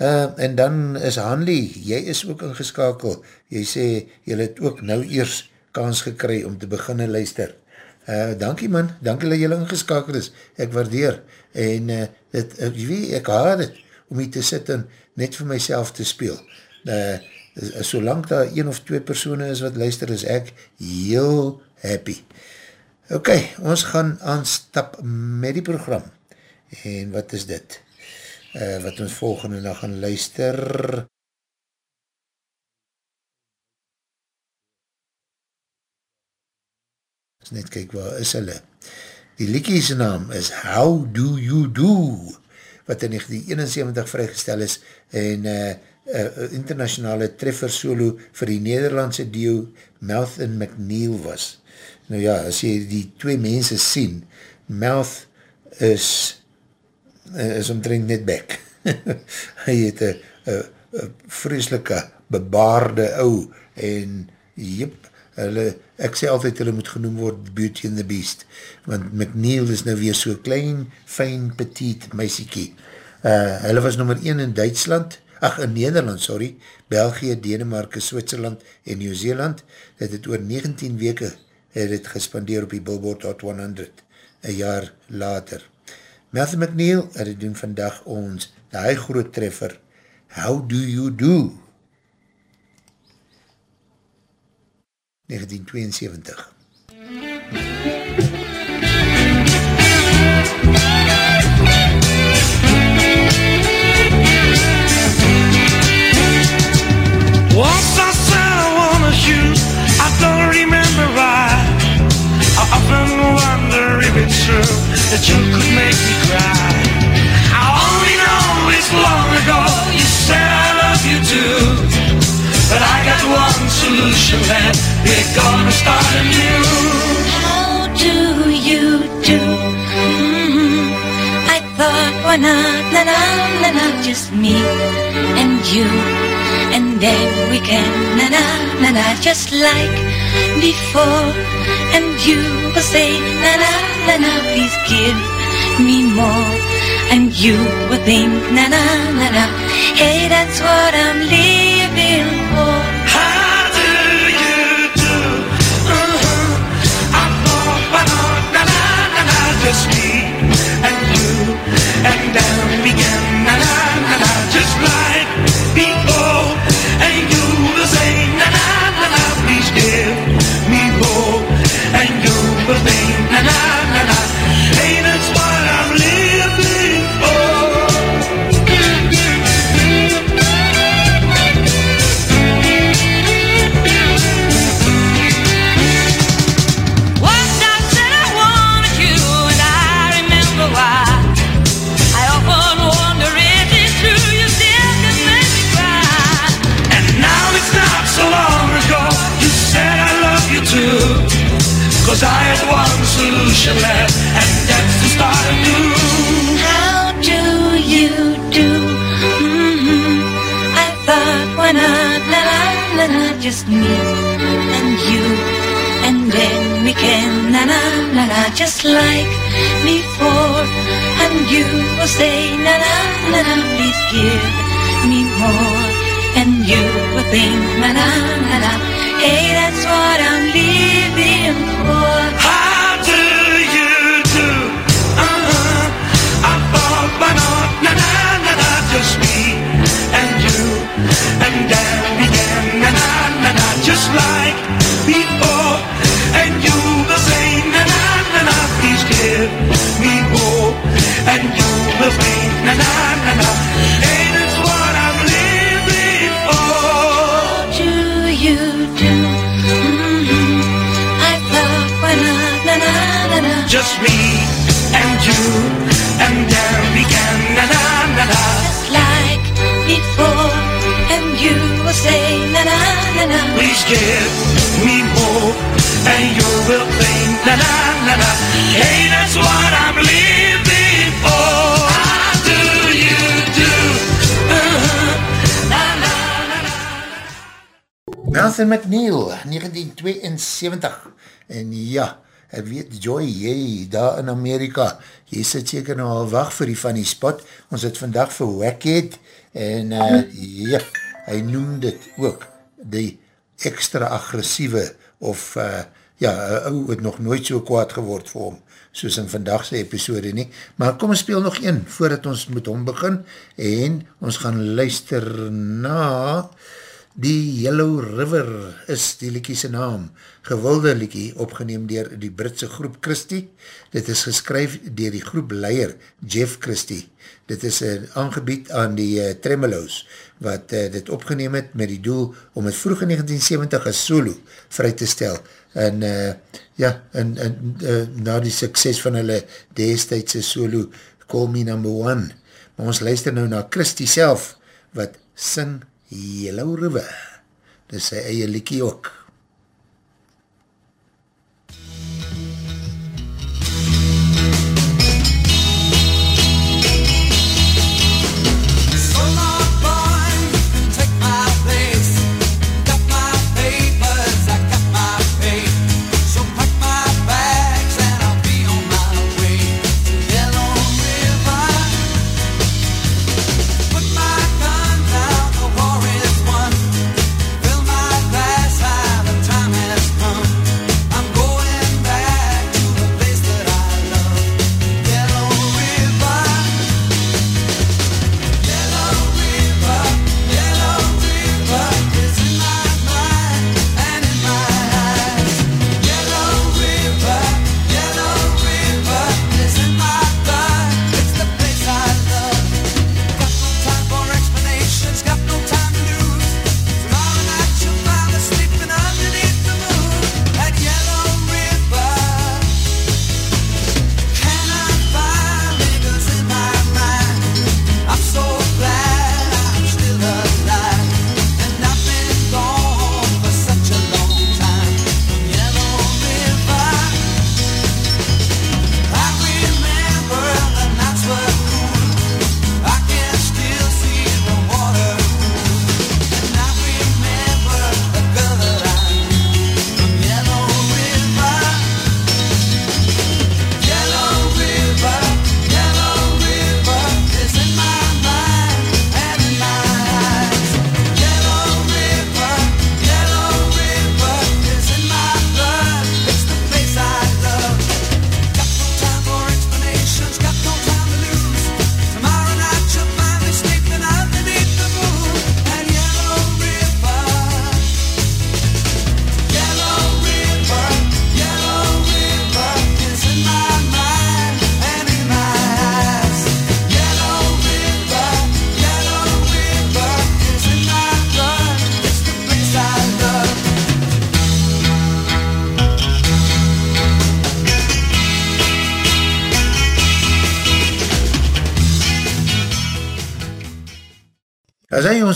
uh, en dan is Hanley, jy is ook ingeskakel, jy sê, jy het ook nou eers kans gekry om te beginne luister. Uh, dankie man, dankie dat jylle ingeskakeld is, ek waardeer, en uh, dit, uh, jy weet, ek haal dit, om hier te sit en net vir myself te speel. Uh, solang daar een of twee persoene is wat luister, is ek heel happy. Ok, ons gaan aanstap met die program. En wat is dit? Uh, wat ons volgende dag gaan luister... net kyk waar is hulle. Die liedjie naam is How Do You Do, wat in 1971 vrygestel is en uh, uh, internationale treffer solo vir die Nederlandse duo Mouth and McNeil was. Nou ja, as jy die twee mense sien, Mouth is uh, is omdrink net bek. Hy het een vreselike bebaarde ou en jyp, hulle, ek sê altyd hulle moet genoem word Beauty and the Beast, want McNeil is nou weer so klein, fijn, petit meisiekie. Uh, hulle was nummer 1 in Duitsland, ach in Nederland, sorry, België, Denemarke, Switserland en Nieuw-Zeeland, het het oor 19 weke het het gespandeer op die Billboard Hot 100, een jaar later. Matthew McNeil het doen vandag ons, die groot treffer, How Do You Do? 1972.
Once I said I I don't remember why. I if it's true that you could make me cry. I only know it's long ago you said I love you too. But I got one solution left, we're gonna start anew.
How do you do? Mhm. I thought, why not, na na na na, just me and you, and then we can na na na na, just like before. And you will say, na na na na, please give me more. And you will think, na na na na, hey, that's what I'm living for.
How do you do? Uh-huh. I thought, why not, na na na na, just me and you, and then began, na na
I
had one solution left And that's to start anew
How do you do? Mhm. I thought, not, na na na na, just me and you, and then we can na na na na, just like before. And you will say, na na na na, please give me more. And you will think, na na na na, hey, that's what I'm living for.
How do you do? Uh-huh. I thought why not na na na Just me and you And then began na na na na Just like before And you will say na na na na Please give me more And you will think na na na na Just me and you And then began na na na na
Just like before, and you will say, na na na na.
Please give me more And you will think na na na na Hey, that's what I'm living for How do you do? Uh-huh. Na na na na
Malcolm McNeil, 1972. En ja, ek weet, Joy, jy daar in Amerika, jy sit seker nou al wacht vir die van die spot. Ons het vandag vir Wackhead en uh, ja, hy noem dit ook die extra agressieve of uh,
ja, een ou het nog nooit so kwaad geword vir hom, soos in vandagse episode nie, maar kom ons speel nog een, voordat ons met hom begin, en ons gaan luister na die Yellow River is die liekie sy naam, gewilde liekie, opgeneem dier die Britse groep Christie, dit is geskryf dier die groep leier Jeff Christie, dit is uh, aangebied aan die uh, Tremolos, wat uh, dit opgeneem het met die doel om het vroeg in 1970 as solo vry te stel, en uh, ja, en, en uh, na die sukses van hulle destijdse solo Call Me Number One, maar ons luister nou na Christie self, wat sing Yellow River. Dis sy eie liekie ook.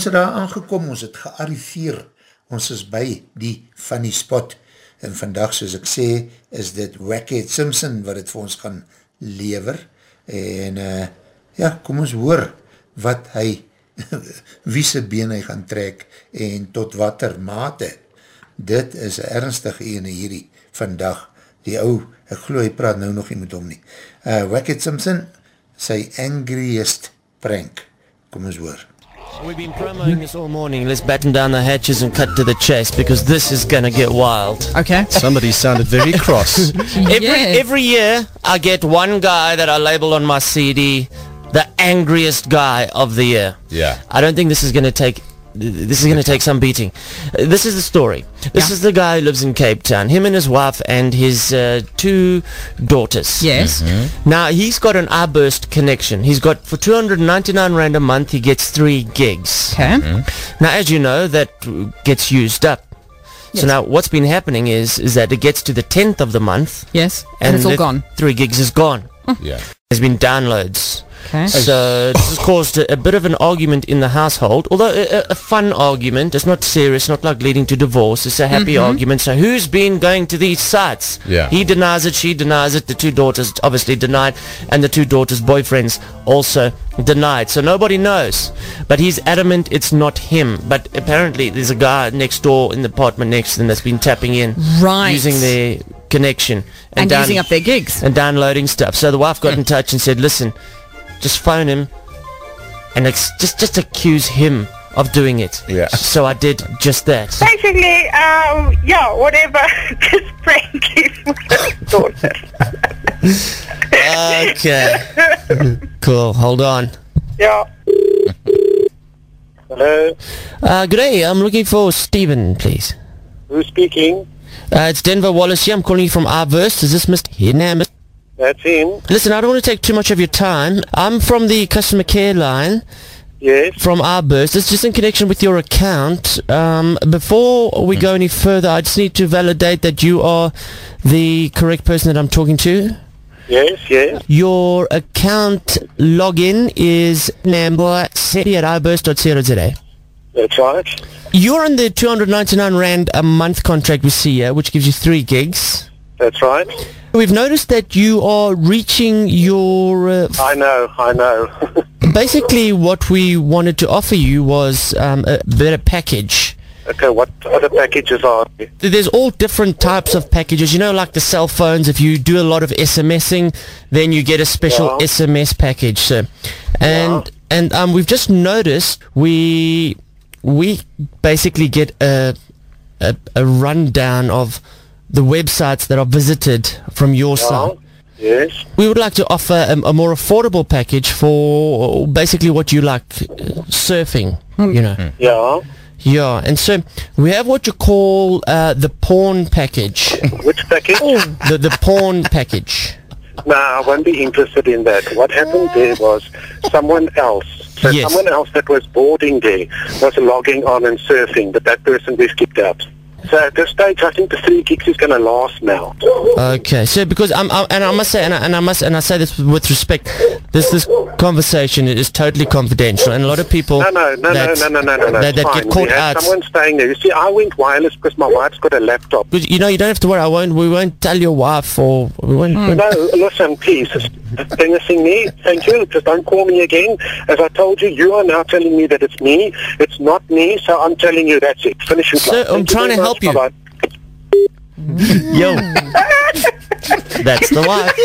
Ons daar aangekom, ons het gearriveer, ons is by die funny spot, en vandag, soos ek sê, is dit Wackhead Simpson, wat het vir ons gaan lever, en uh, ja, kom ons hoor, wat hy, wie sy been hy gaan trek, en tot wat er mate, dit is een ernstige ene hierdie, vandag, die ou, ek geloof hy praat nou nog nie met hom nie, uh, Wackhead Simpson, sy angriest prank, kom ons hoor.
We've been promoting this all morning. Let's batten down the hatches and cut to the chase because this is going to get wild.
Okay.
Somebody sounded very cross.
every,
Yeah.
every year, I get one guy that I label on my CD the angriest guy of the year.
Yeah.
I don't think this is going to take this is going to take some beating. Uh, This is the story. This
Yeah.
is the guy who lives in Cape Town. Him and his wife and his uh, two daughters.
Yes.
Now he's got an iBurst connection. He's got for 299 rand a month. He gets three gigs.
Okay.
Now, as you know, that gets used up.
Yes.
So now, what's been happening is is that it gets to the tenth of the month,
Yes. And, it's all gone.
Three gigs is gone.
Yeah.
There's been downloads.
Okay.
So this has caused a, a bit of an argument in the household, although a, a- a fun argument. It's not serious, not like leading to divorce. It's a happy mm-hmm. argument. So who's been going to these sites?
Yeah.
He denies it, she denies it. The two daughters obviously denied, and the two daughters' boyfriends also denied. So nobody knows. But he's adamant it's not him. But apparently there's a guy next door in the apartment next to them that's been tapping in.
Right.
Using their connection.
And
down-
using up their gigs.
and downloading stuff. So the wife got hmm. in touch and said, "Listen, just phone him and ex- just just accuse him of doing it.
Yeah.
So I did just that.
Basically, um, yeah, whatever. Just pranking my daughter.
Okay. cool. Hold on.
Yeah.
Hello,
Uh, good day. I'm looking for Stephen, please.
who's speaking?
Uh, it's Denver Wallace here. I'm calling you from Arburst. Is this Mr. Hinam?
That's him.
Listen, I don't want to take too much of your time. I'm from the customer care line.
Yes.
From Arburst. It's just in connection with your account. Um, before we go any further, I just need to validate that you are the correct person that I'm talking to.
Yes, yes.
Your account login is number city at arburst.co.za.
That's right.
You're on the 299 Rand a month contract we see here, which gives you three gigs.
That's right.
We've noticed that you are reaching your... Uh,
I know, I know.
basically, what we wanted to offer you was um, a better package.
okay, what other packages are there?
There's all different types of packages. You know, like the cell phones, if you do a lot of SMSing, then you get a special
Yeah.
SMS package. So, and and um, we've just noticed we we basically get a, a a rundown of the websites that are visited from your side.
Yes.
We would like to offer a, a more affordable package for basically what you like, uh, surfing. You know.
Yeah.
Yeah, and so we have what you call uh, the porn package.
Which package?
The the porn package.
No, I won't be interested in that. What happened there was someone else, so
Yes.
someone else that was boarding there was logging on and surfing, but that person we've kicked out. So at this stage, I think the three gigs is going to last now.
Okay, so because I'm, i and I must say, and I, and I must, and I say this with respect, this this conversation is totally confidential, and a lot of people
No, no, no,
that,
no, no, no, no, no.
that, that
fine.
get caught out.
someone staying there. You see, I went wireless because my wife's got a laptop.
But, you know, you don't have to worry. I won't. We won't tell your wife, or we won't.
Hmm.
won't-
No, listen, please. Just anything me. Thank you. Just don't call me again. As I told you, you are now telling me that it's me. It's not me, so I'm telling you that's it. Finish and
Sir, I'm trying to help you.
Bye-bye.
Yo, that's the wife.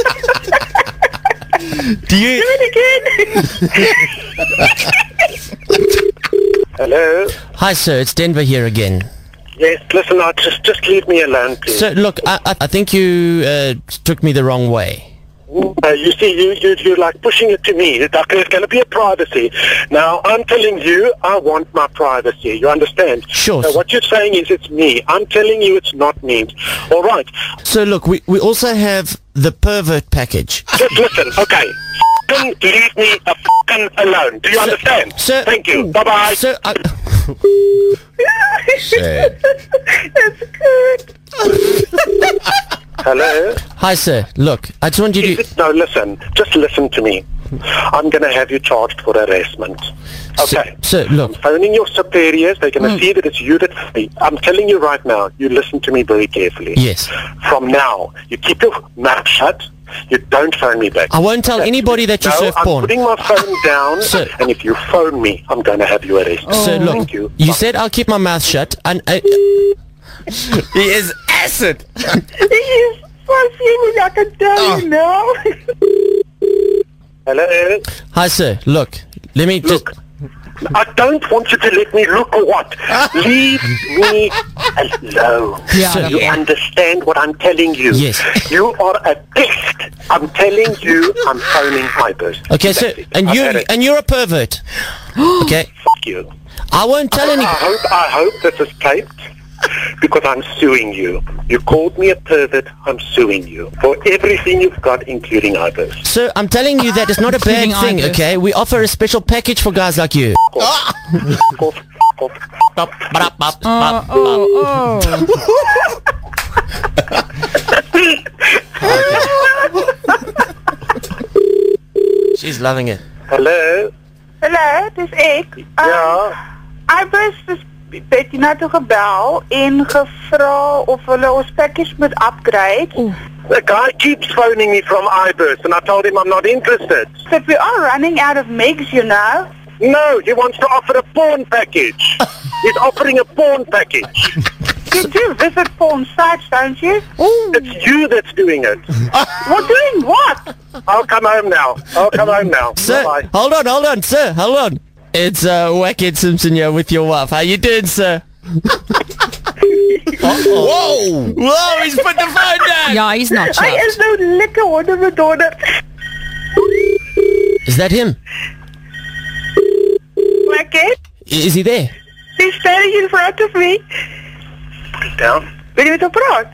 Do you?
Hello.
Hi, sir. It's Denver here again.
Yes, listen, now, just just leave me alone, please.
So, look, I, I, I think you uh, took me the wrong way.
Uh, you see, you, you, you're like pushing it to me. It's, like, it's going to be a privacy. Now, I'm telling you, I want my privacy. You understand?
Sure.
So what you're saying is it's me. I'm telling you it's not me. All right.
So, look, we, we also have the pervert package.
Just listen, okay. F***ing leave me a f***ing alone. Do you understand?
Sir,
Thank you. Bye-bye.
Sir, I,
That's good.
Hello?
Hi, sir. Look, I just want you to...
no, listen. Just listen to me. I'm going to have you charged for harassment. Okay.
Sir, look.
I'm phoning your superiors, they're going to
Mm.
see that it's you that... I'm telling you right now, you listen to me very carefully.
Yes.
From now, you keep your mouth shut. You don't phone me back.
I won't tell anybody that you
no,
surf
I'm
porn.
putting my phone down,
Sir.
and if you phone me, I'm going to have you arrested.
Sir, look,
Thank you.
you said I'll keep my mouth shut, and... I, he is acid.
He is so feeling I can tell you now.
Hello?
Hi, sir. Look, let me just...
I don't want you to let me look or what. Leave me alone.
Yeah.
you understand what I'm telling you?
Yes.
You are a pest. I'm telling you, I'm phoning Ibers.
Okay, sir, and
I've
you and you're a pervert. okay.
Fuck you.
I won't tell any.
I hope, I hope this is taped because I'm suing you. You called me a pervert. I'm suing you for everything you've got, including Ibers.
Sir, I'm telling you that it's not a bad thing,
Ibis.
okay? We offer a special package for guys like you.
Oh, oh,
She's loving it.
Hallo?
Hallo, dis ek. Ja. I was dus Betty na toe gebel en gevra of hulle ons package moet upgrade.
The guy keeps phoning me from Ibers, and I told him I'm not interested.
But we are running out of megs, you know.
No, he wants to offer a porn package. He's offering a porn package.
You do visit porn sites, don't you?
It's you that's doing it.
We're doing what?
I'll come home now. I'll come home now.
Sir,
Bye-bye.
hold on, hold on, sir, hold on. It's uh, Wackhead Simpson here with your wife. How you doing, sir? Whoa! Whoa, he's put the phone down!
Yeah, he's not
Hy is nou lekker onder my donder.
Is that him?
Wackhead,
Is he there?
he's standing in front of me.
Put it down.
Wil je met hem praten?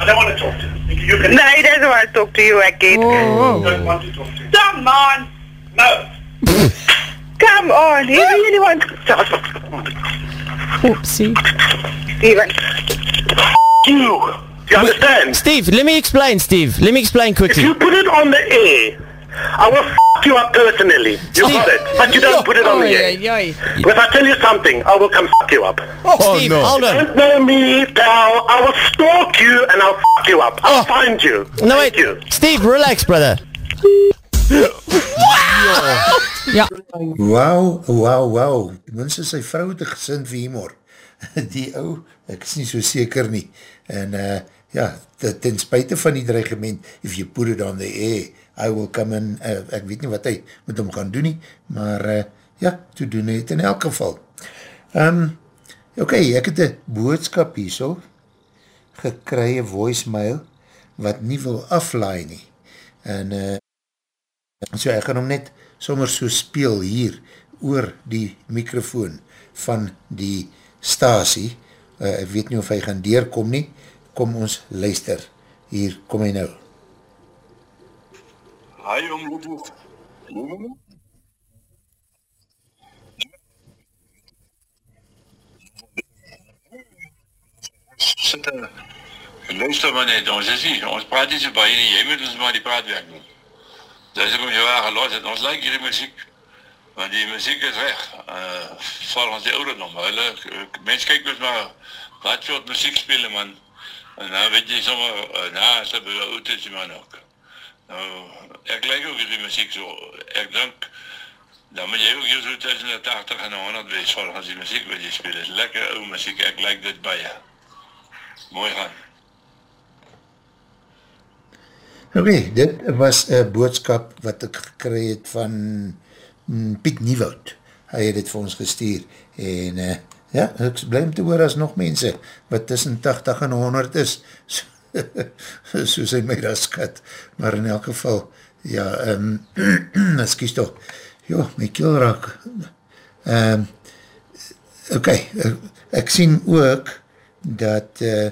I don't want to talk to you. You can...
No, he doesn't want to talk to you, Wackhead.
I don't want to talk to you.
Come on.
No.
Come on. He really wants to.
Oopsie.
Steven.
You. You understand?
Steve, let me explain, Steve. Let me explain quickly.
If you put it on the air, I will f*** you up personally. You got it. But you don't put it on the air. But If I tell you something, I will come f*** you up.
Oh, oh, Steve, no. hold on.
Don't know me, pal. I will stalk you and I'll f*** you up. I'll oh. find you.
No, wait. Steve, relax, brother.
Ja.
Wauw, wauw, wauw. Minstens sy vrou het een gesind vir humor. Die ou, ek is nie so seker nie. En uh, ja, te- ten spuite van die dreigement, if you put it on the air, I will come in, uh, ek weet nie wat hy met hom gaan doen nie, maar uh, ja, toe doen hy het in elk geval. Um, ok, ek het een boodskap hier so, gekry, een voicemail, wat nie wil aflaai nie. En uh, so ek gaan hom net sommer so speel hier oor die microfoon van die stasie. Uh, ek weet nie of hy gaan deurkom nie. Kom ons luister. Hier kom hy nou.
Hi, omroep. Sit er. Luister maar net, ons is nie, ons praat nie so baie nie, jy moet ons maar die praatwerk doen. Dis ek om jou waar gelos het, ons like hierdie muziek, want die muziek is weg, uh, volgens die ouderdom, hulle, mens kyk ons maar, wat soort muziek spelen man, en nou weet jy sommer, uh, nou is dat by oud is die man ook. Nou, ek like ook hierdie muziek so, ek dink, dan moet jy ook hier so tussen de 80 en de 100 wees, volgens die muziek wat jy speel, is lekker ou muziek, ek like dit baie. Mooi gaan.
Ok, dit was een boodskap wat ek gekry het van mm, Piet Nieuwoud. Hy het dit vir ons gestuur. En uh, ja, ek blij om te hoor as nog mense wat tussen 80 en 100 is. Soos hy my daar skat. Maar in elk geval, ja, um, excuse toch, jo, my keel raak. Um, ok, ek, ek sien ook dat uh,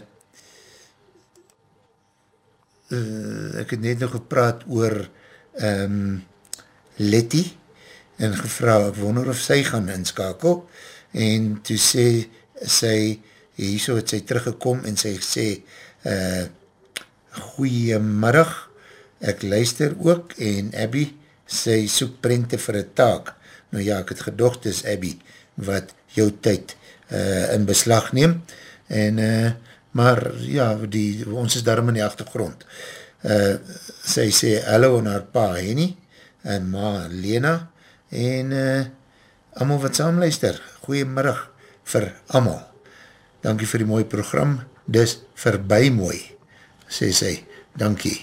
uh, ek het net nog gepraat oor um, Letty en gevra, ek wonder of sy gaan inskakel. En toe sê sy, hierso het sy teruggekom en sy sê uh, goeiemiddag. Ek luister ook en Abby sy soek prente vir een taak. Nou ja, ek het gedocht is Abby wat jou tyd uh, in beslag neem. En uh, maar ja, die, ons is daarom in die achtergrond. Uh, sy sê hallo aan haar pa Henny en ma Lena en uh, allemaal wat saamluister, goeiemiddag vir allemaal. Dankie vir die mooie program, dis verby mooi, sê sy, dankie.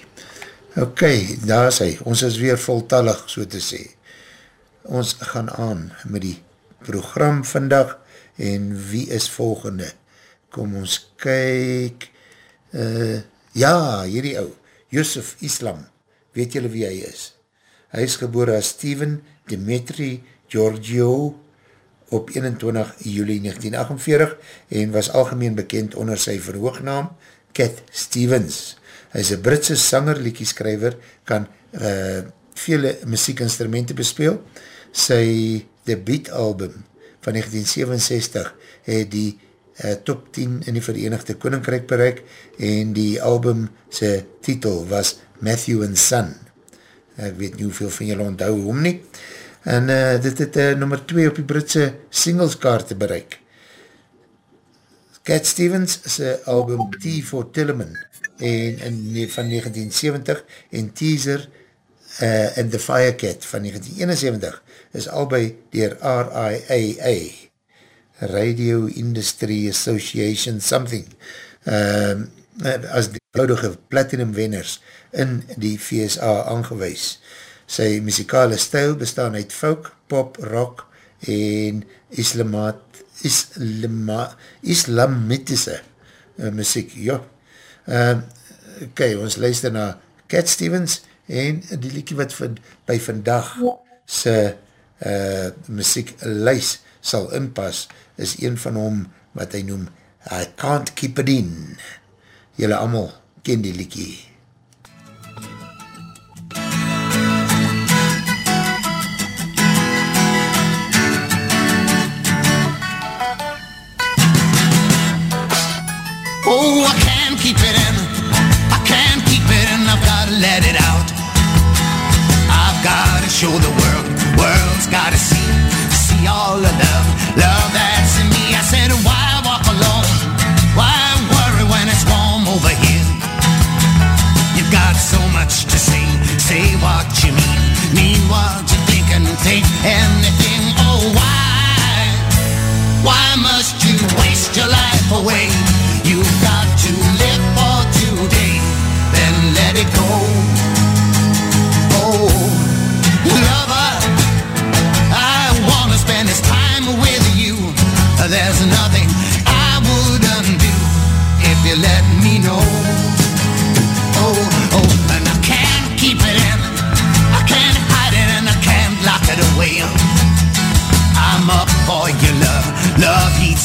Ok, daar is hy, ons is weer voltallig, so te sê. Ons gaan aan met die program vandag en wie is volgende? Kom ons kyk. Uh, ja, hierdie ou, Yusuf Islam, weet julle wie hy is? Hy is geboren as Steven Dimitri Giorgio op 21 juli 1948 en was algemeen bekend onder sy verhoognaam Cat Stevens. Hy is een Britse sanger, liedjeskrijver, kan uh, vele muziekinstrumenten bespeel. Sy debuutalbum van 1967 het die uh, top 10 in die Verenigde Koninkrijk bereik en die album sy titel was Matthew and Son. Ek weet nie hoeveel van julle onthou hom nie. En uh, dit het uh, nummer 2 op die Britse singleskaarte bereik. Cat Stevens sy album T for Tilleman en, in, van 1970 en Teaser uh, and the Firecat van 1971 is albei dier RIAA Radio Industry Association something um, as die oudige platinum wenners in die VSA aangewees. Sy muzikale stijl bestaan uit folk, pop, rock en islamat, islama, islamitische uh, muziek. Ja. Uh, ok, ons luister na Cat Stevens en die liedje wat van, by vandag sy uh, muziek lys sal inpas, is een van hom wat hy noem I Can't Keep It In. Julle allemaal ken die liedje.
Oh, I can't keep it in. I can't keep it in. I've got to let it out. I've got to show the world. Say. What you mean. Mean what you think and think anything. Oh, why? Why must you waste your life away? You've got to live for today, then let it go. Oh, lover, I wanna spend this time with you. There's nothing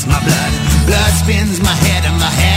my blood. Blood spins my head and my head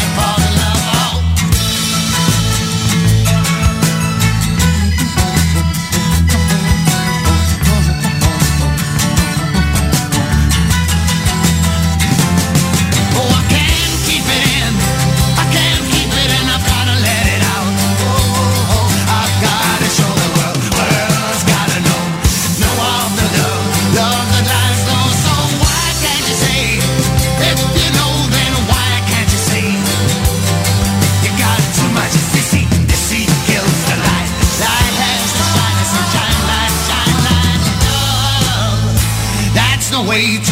way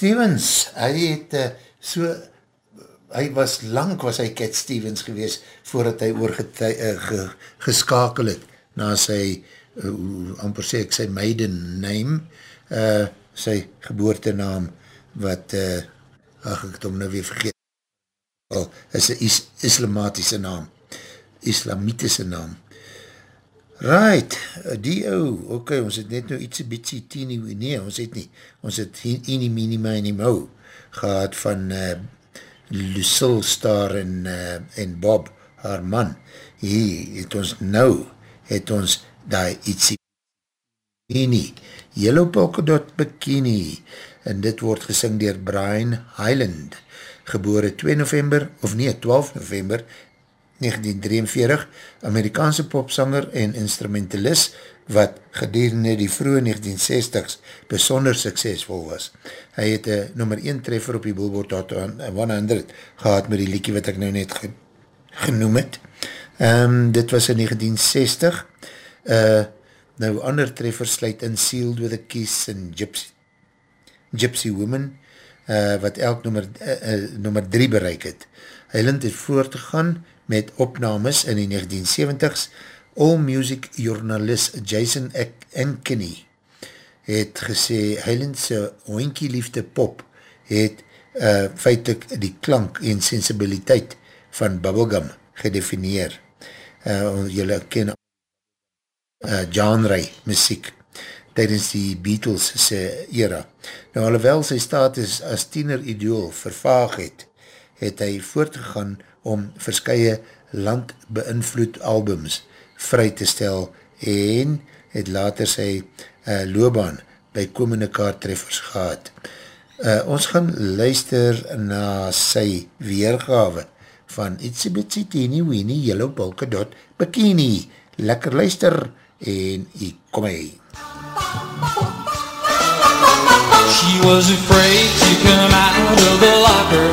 Stevens, hy het uh, so, hy was lang was hy Cat Stevens gewees voordat hy oorgete, uh, ge, geskakel het na sy, uh, amper sê ek sy maiden name, uh, sy geboortenaam wat, uh, ach ek het hom nou weer vergeet, is een is, islamatische naam, islamitische naam. Right, die ou, ok, ons het net nou iets een bietsie teenie, nee, ons het nie, ons het eenie, mini, mini, mo, gehad van uh, Lucille Star en, uh, en Bob, haar man, hier het ons nou, het ons daar ietsie bikini, Yellow Polka Dot Bikini, en dit word gesing dier Brian Highland, gebore 2 november, of nee, 12 november 1943, Amerikaanse popsanger en instrumentalist, wat gedurende die vroege 1960s besonder suksesvol was. Hy het een nummer 1 treffer op die Billboard Hot 100 gehad met die liekie wat ek nou net ge genoem het. Um, dit was in 1960. Uh, nou, ander treffers sluit in Sealed with a Kiss en Gypsy, Gypsy Woman, uh, wat elk nummer, uh, uh, nummer 3 bereik het. Hyland het voortgegaan met opnames in die 1970s. All Music journalist Jason Ankeny het gesê, Hylandse hoinkie liefde pop het uh, feitlik die klank en sensibiliteit van bubblegum gedefinieer. uh, jylle ken uh, genre muziek tydens die Beatles se era. Nou, alhoewel sy status as tiener idool vervaag het, het hy voortgegaan om verskye landbeïnvloed albums vry te stel en het later sy uh, loopbaan by komende kaarttreffers gehad. Uh, ons gaan luister na sy weergawe van Itsy Bitsy Teeny Weeny Yellow Polka Dot Bikini. Lekker luister en ek kom hy.
She was afraid to come out of the locker.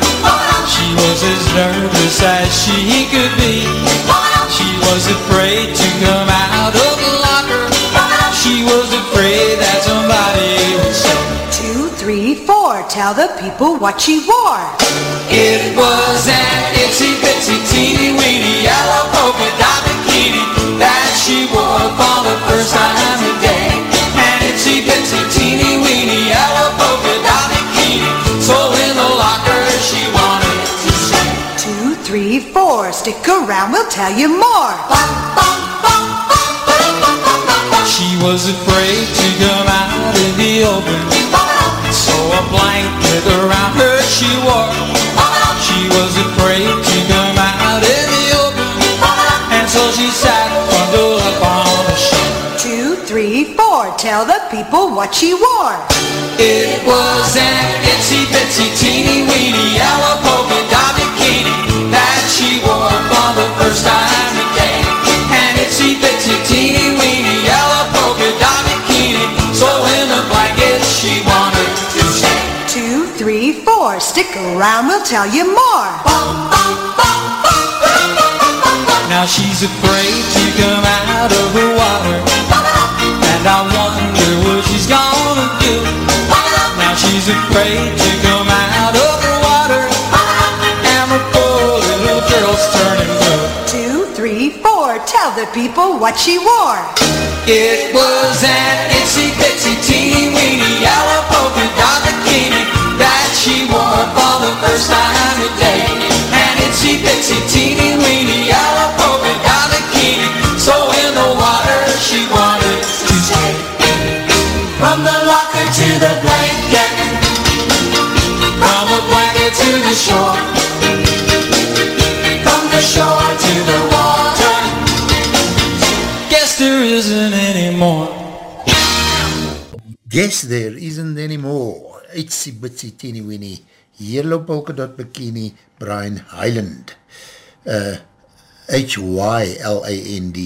She was as nervous as she could be. She was afraid to come out of the locker. She was afraid that somebody would say,
Two, three, four. Tell the people what she wore.
It was an itsy bitsy teeny weeny yellow polka dot bikini that she wore for the first time today.
Stick around, we'll tell you more.
She was afraid to come out in the open. So a blanket around her she wore. She was
people what she wore.
It was an itsy bitsy teeny weeny yellow polka dot bikini that she wore for the first time today. An itsy bitsy teeny weeny yellow polka dot bikini. So in the blanket she wanted to stay.
Two, three, four. Stick around, we'll tell you more.
Now she's afraid to come out
people what she wore.
It was an itsy bitsy teeny weeny yellow polka dot bikini That she wore for the first time today. An itsy bitsy teeny weeny yellow polka the shore From the shore to the water Guess there isn't any more
Guess there isn't any more. Itsy bitsy teeny weeny. Yellow polka dot bikini. Brian Highland. Uh, H-Y-L-A-N-D.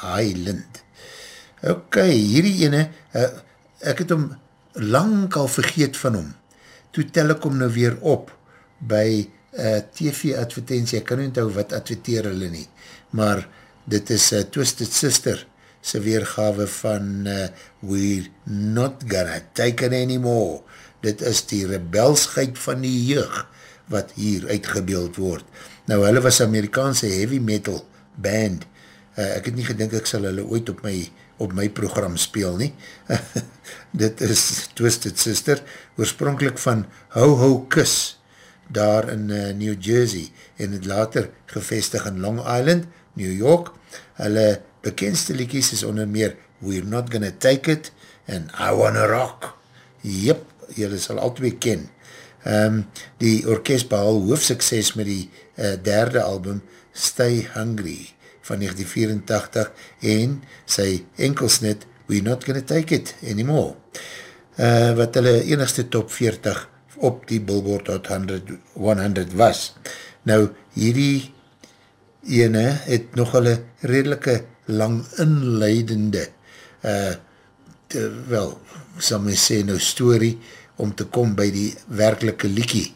Highland. Ok, hierdie ene, uh, ek het hom lang al vergeet van hom. Toe tel ek hom nou weer op by uh, TV advertentie. Ek kan nie onthou wat adverteer hulle nie. Maar dit is uh, Twisted Sister sy weergawe van uh, We're Not Gonna Take It Anymore. Dit is die rebelsheid van die jeug wat hier uitgebeeld word. Nou, hulle was Amerikaanse heavy metal band. Uh, ek het nie gedink ek sal hulle ooit op my, op my program speel nie. Dit is Twisted Sister, oorspronkelijk van Ho Ho Kiss, daar in uh, New Jersey, en het later gevestig in Long Island, New York. Hulle bekendste liedjes is onder meer We're Not Gonna Take It en I Wanna Rock. Jep, jylle sal al twee ken. Um, die orkest behal hoofdsukses met die uh, derde album Stay Hungry van 1984 en sy enkelsnit We're Not Gonna Take It Anymore. Uh, wat hulle enigste top 40 op die Billboard Hot 100, 100 was. Nou, hierdie ene het nog hulle redelike lang inleidende uh, te, wel, sal my sê nou story om te kom by die werkelike liekie.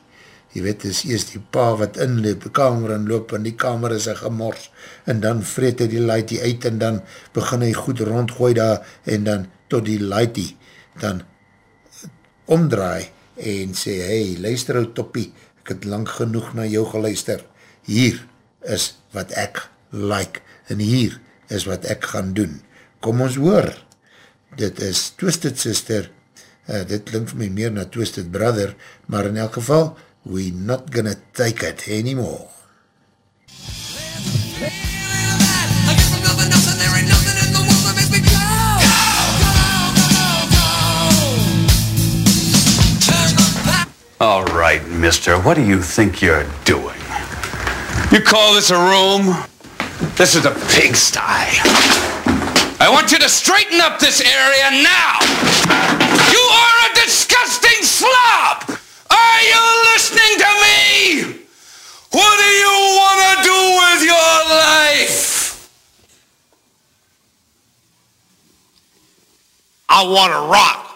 Jy weet, is eerst die pa wat inloop, die kamer inloop, en die kamer is een gemors, en dan vreet hy die lightie uit, en dan begin hy goed rondgooi daar, en dan tot die lightie, dan omdraai, en sê, hey, luister ou toppie, ek het lang genoeg na jou geluister, hier is wat ek like, en hier is wat ek gaan doen. Kom ons hoor, dit is Twisted Sister, uh, dit klink vir my meer na Twisted Brother, maar in elk geval, we not gonna take it anymore.
I
All right, mister, what do you think you're doing? You call this a room? This is a pigsty. I want you to straighten up this area now! You are a disgusting slob! Are you listening to me? What do you want to do with your life?
I want to rock.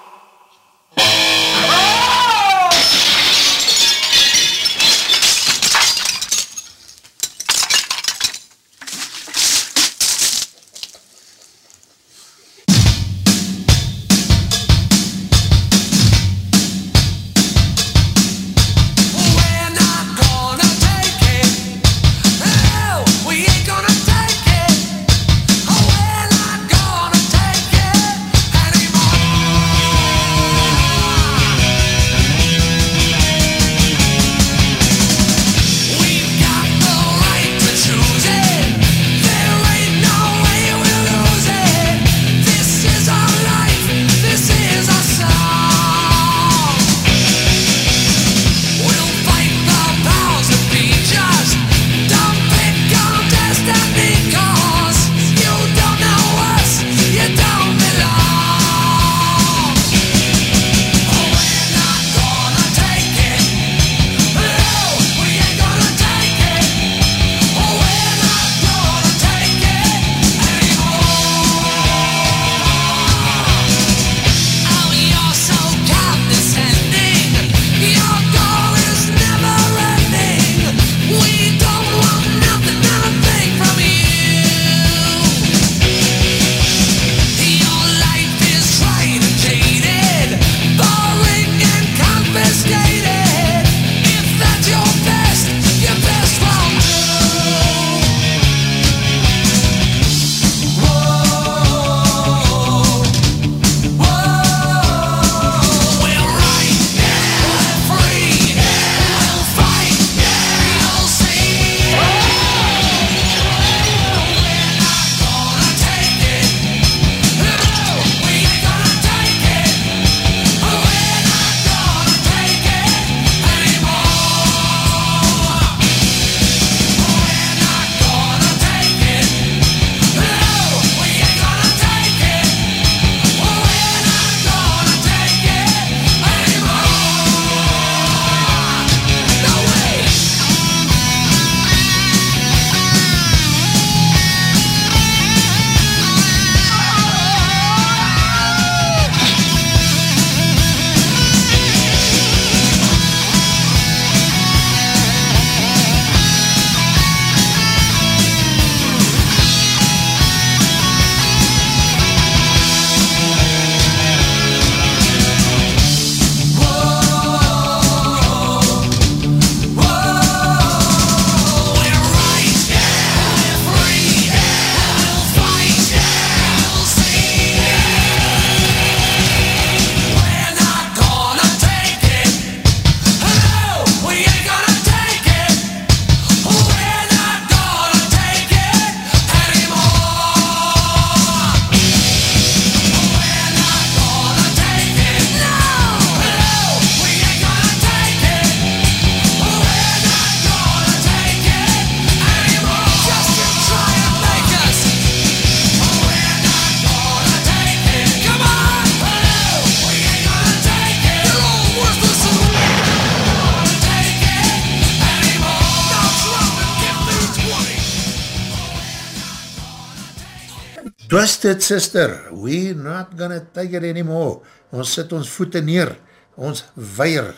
Twisted Sister, we're not gonna take it anymore. Ons sit ons voete neer, ons weier,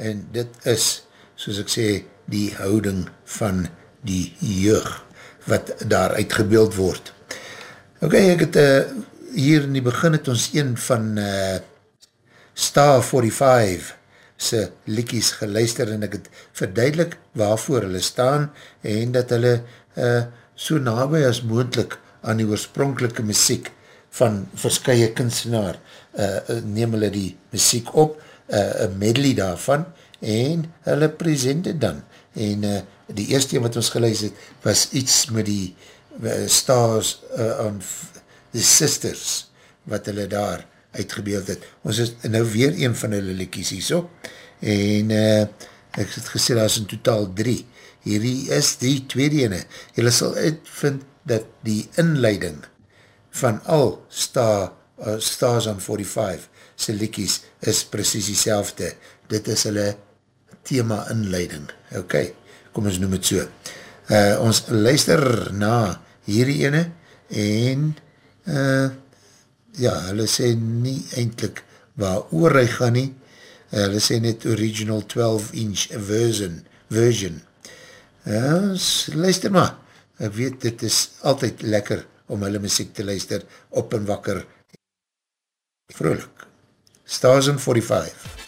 en dit is, soos ek sê, die houding van die jeug, wat daar uitgebeeld word. Ok, ek het uh, hier in die begin het ons een van uh, Star 45 se liekies geluister en ek het verduidelik waarvoor hulle staan en dat hulle uh, so nabij as moendlik aan die oorspronkelike muziek van verskye kunstenaar uh, neem hulle die muziek op, uh, een medley daarvan en hulle present het dan en uh, die eerste wat ons geluister het was iets met die uh, stars uh, on the sisters wat hulle daar uitgebeeld het. Ons is nou weer een van hulle liekies hier so en uh, ek het gesê, daar is in totaal drie. Hierdie is die tweede ene. Julle sal uitvind dat die inleiding van al Star, uh, Stars on 45 sy liekies is precies die selfde. Dit is hulle thema inleiding. Ok, kom ons noem het so. Uh, ons luister na hierdie ene en uh, ja, hulle sê nie eindelijk waar oor hy gaan nie. Uh, hulle sê net original 12 inch version. version. Uh, luister maar. Ek weet, dit is altyd lekker om hulle muziek te luister op en wakker. Vrolijk. Stars in 45.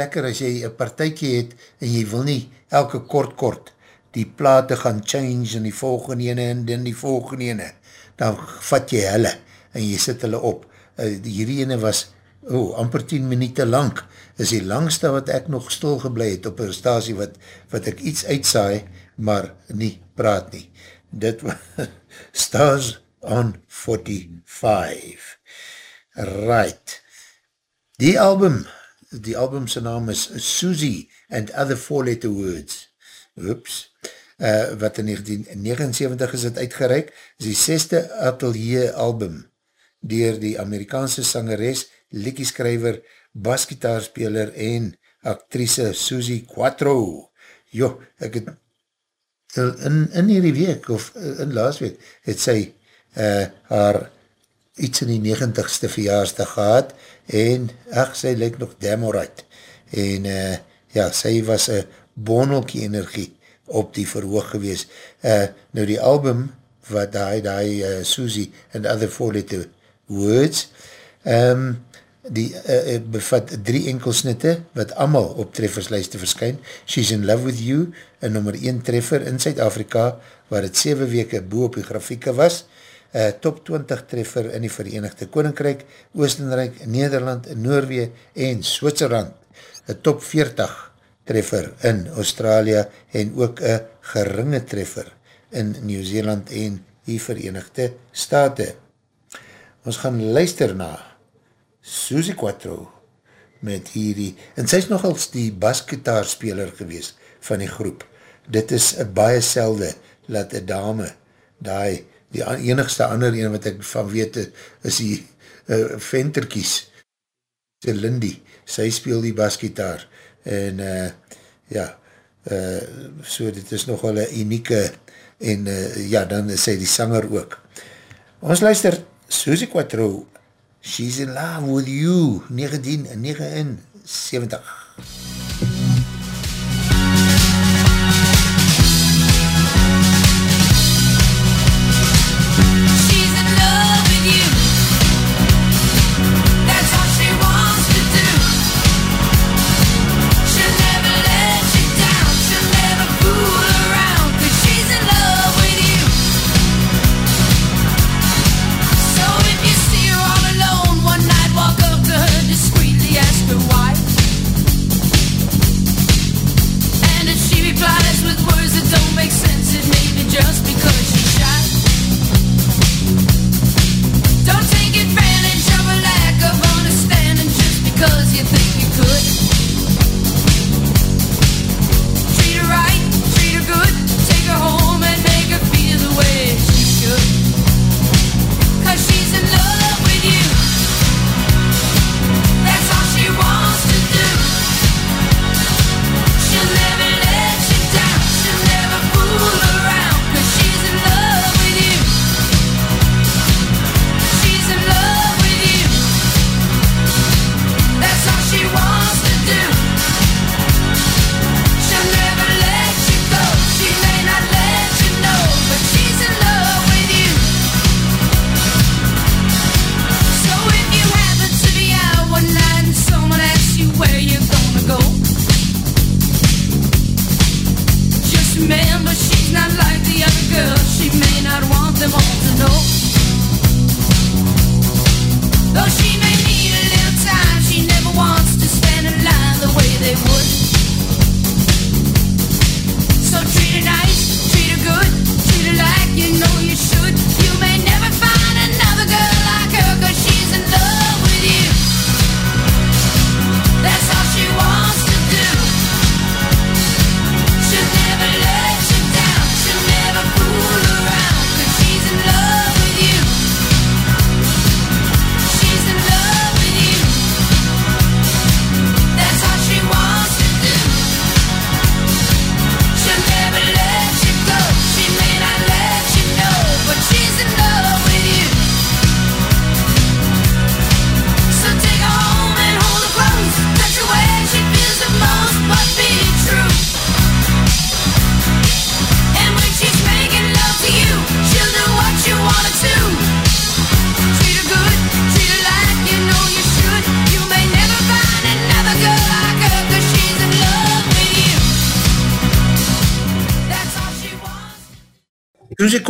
lekker as jy een partijkie het en jy wil nie elke kort kort die plate gaan change en die volgende ene en dan die volgende ene. Dan vat jy hulle en jy sit hulle op. Uh, hierdie ene was oh, amper 10 minuten lang. Is die langste wat ek nog stil geblei het op een stasie wat, wat ek iets uitsaai, maar nie praat nie. Dit was Stars on 45. Right. Die album die album sy naam is Susie and Other Four Letter Words. Oeps. Uh, wat in 1979 is het uitgereik, is die zesde atelier album dier die Amerikaanse sangeres, lekkieskrijver, basgitaarspeler en actrice Susie Quattro. Jo, ek het eh, in, in hierdie week, of eh, in laas week, het sy uh, haar iets in die 90ste verjaarsdag gehad, en ach, sy lyk nog alright. En uh, ja, sy was een bonelkie energie op die verhoog gewees. Uh, nou die album, wat die, die uh, Susie and Other Four Letter Words, um, die uh, bevat drie enkelsnitte, wat allemaal op trefferslijste verskyn. She's in Love With You, een nummer 1 treffer in Zuid-Afrika, waar het 7 weke boe op die grafieke was, uh, top 20 treffer in die Verenigde Koninkrijk, Oostenrijk, Nederland, Noorwee en Switserland, een top 40 treffer in Australië en ook een geringe treffer in Nieuw-Zeeland en die Verenigde Staten. Ons gaan luister na Susie Quattro met hierdie, en sy is nogals die basgitaarspeler gewees van die groep. Dit is baie selde, laat een dame, die, die enigste ander ene wat ek van weet, is die uh, venterkies, die Lindy, sy speel die basgitaar, en uh, ja, uh, so dit is nogal een unieke, en uh, ja, dan is sy die sanger ook. Ons luister Susie Quattro, She's in Love With You, 1979.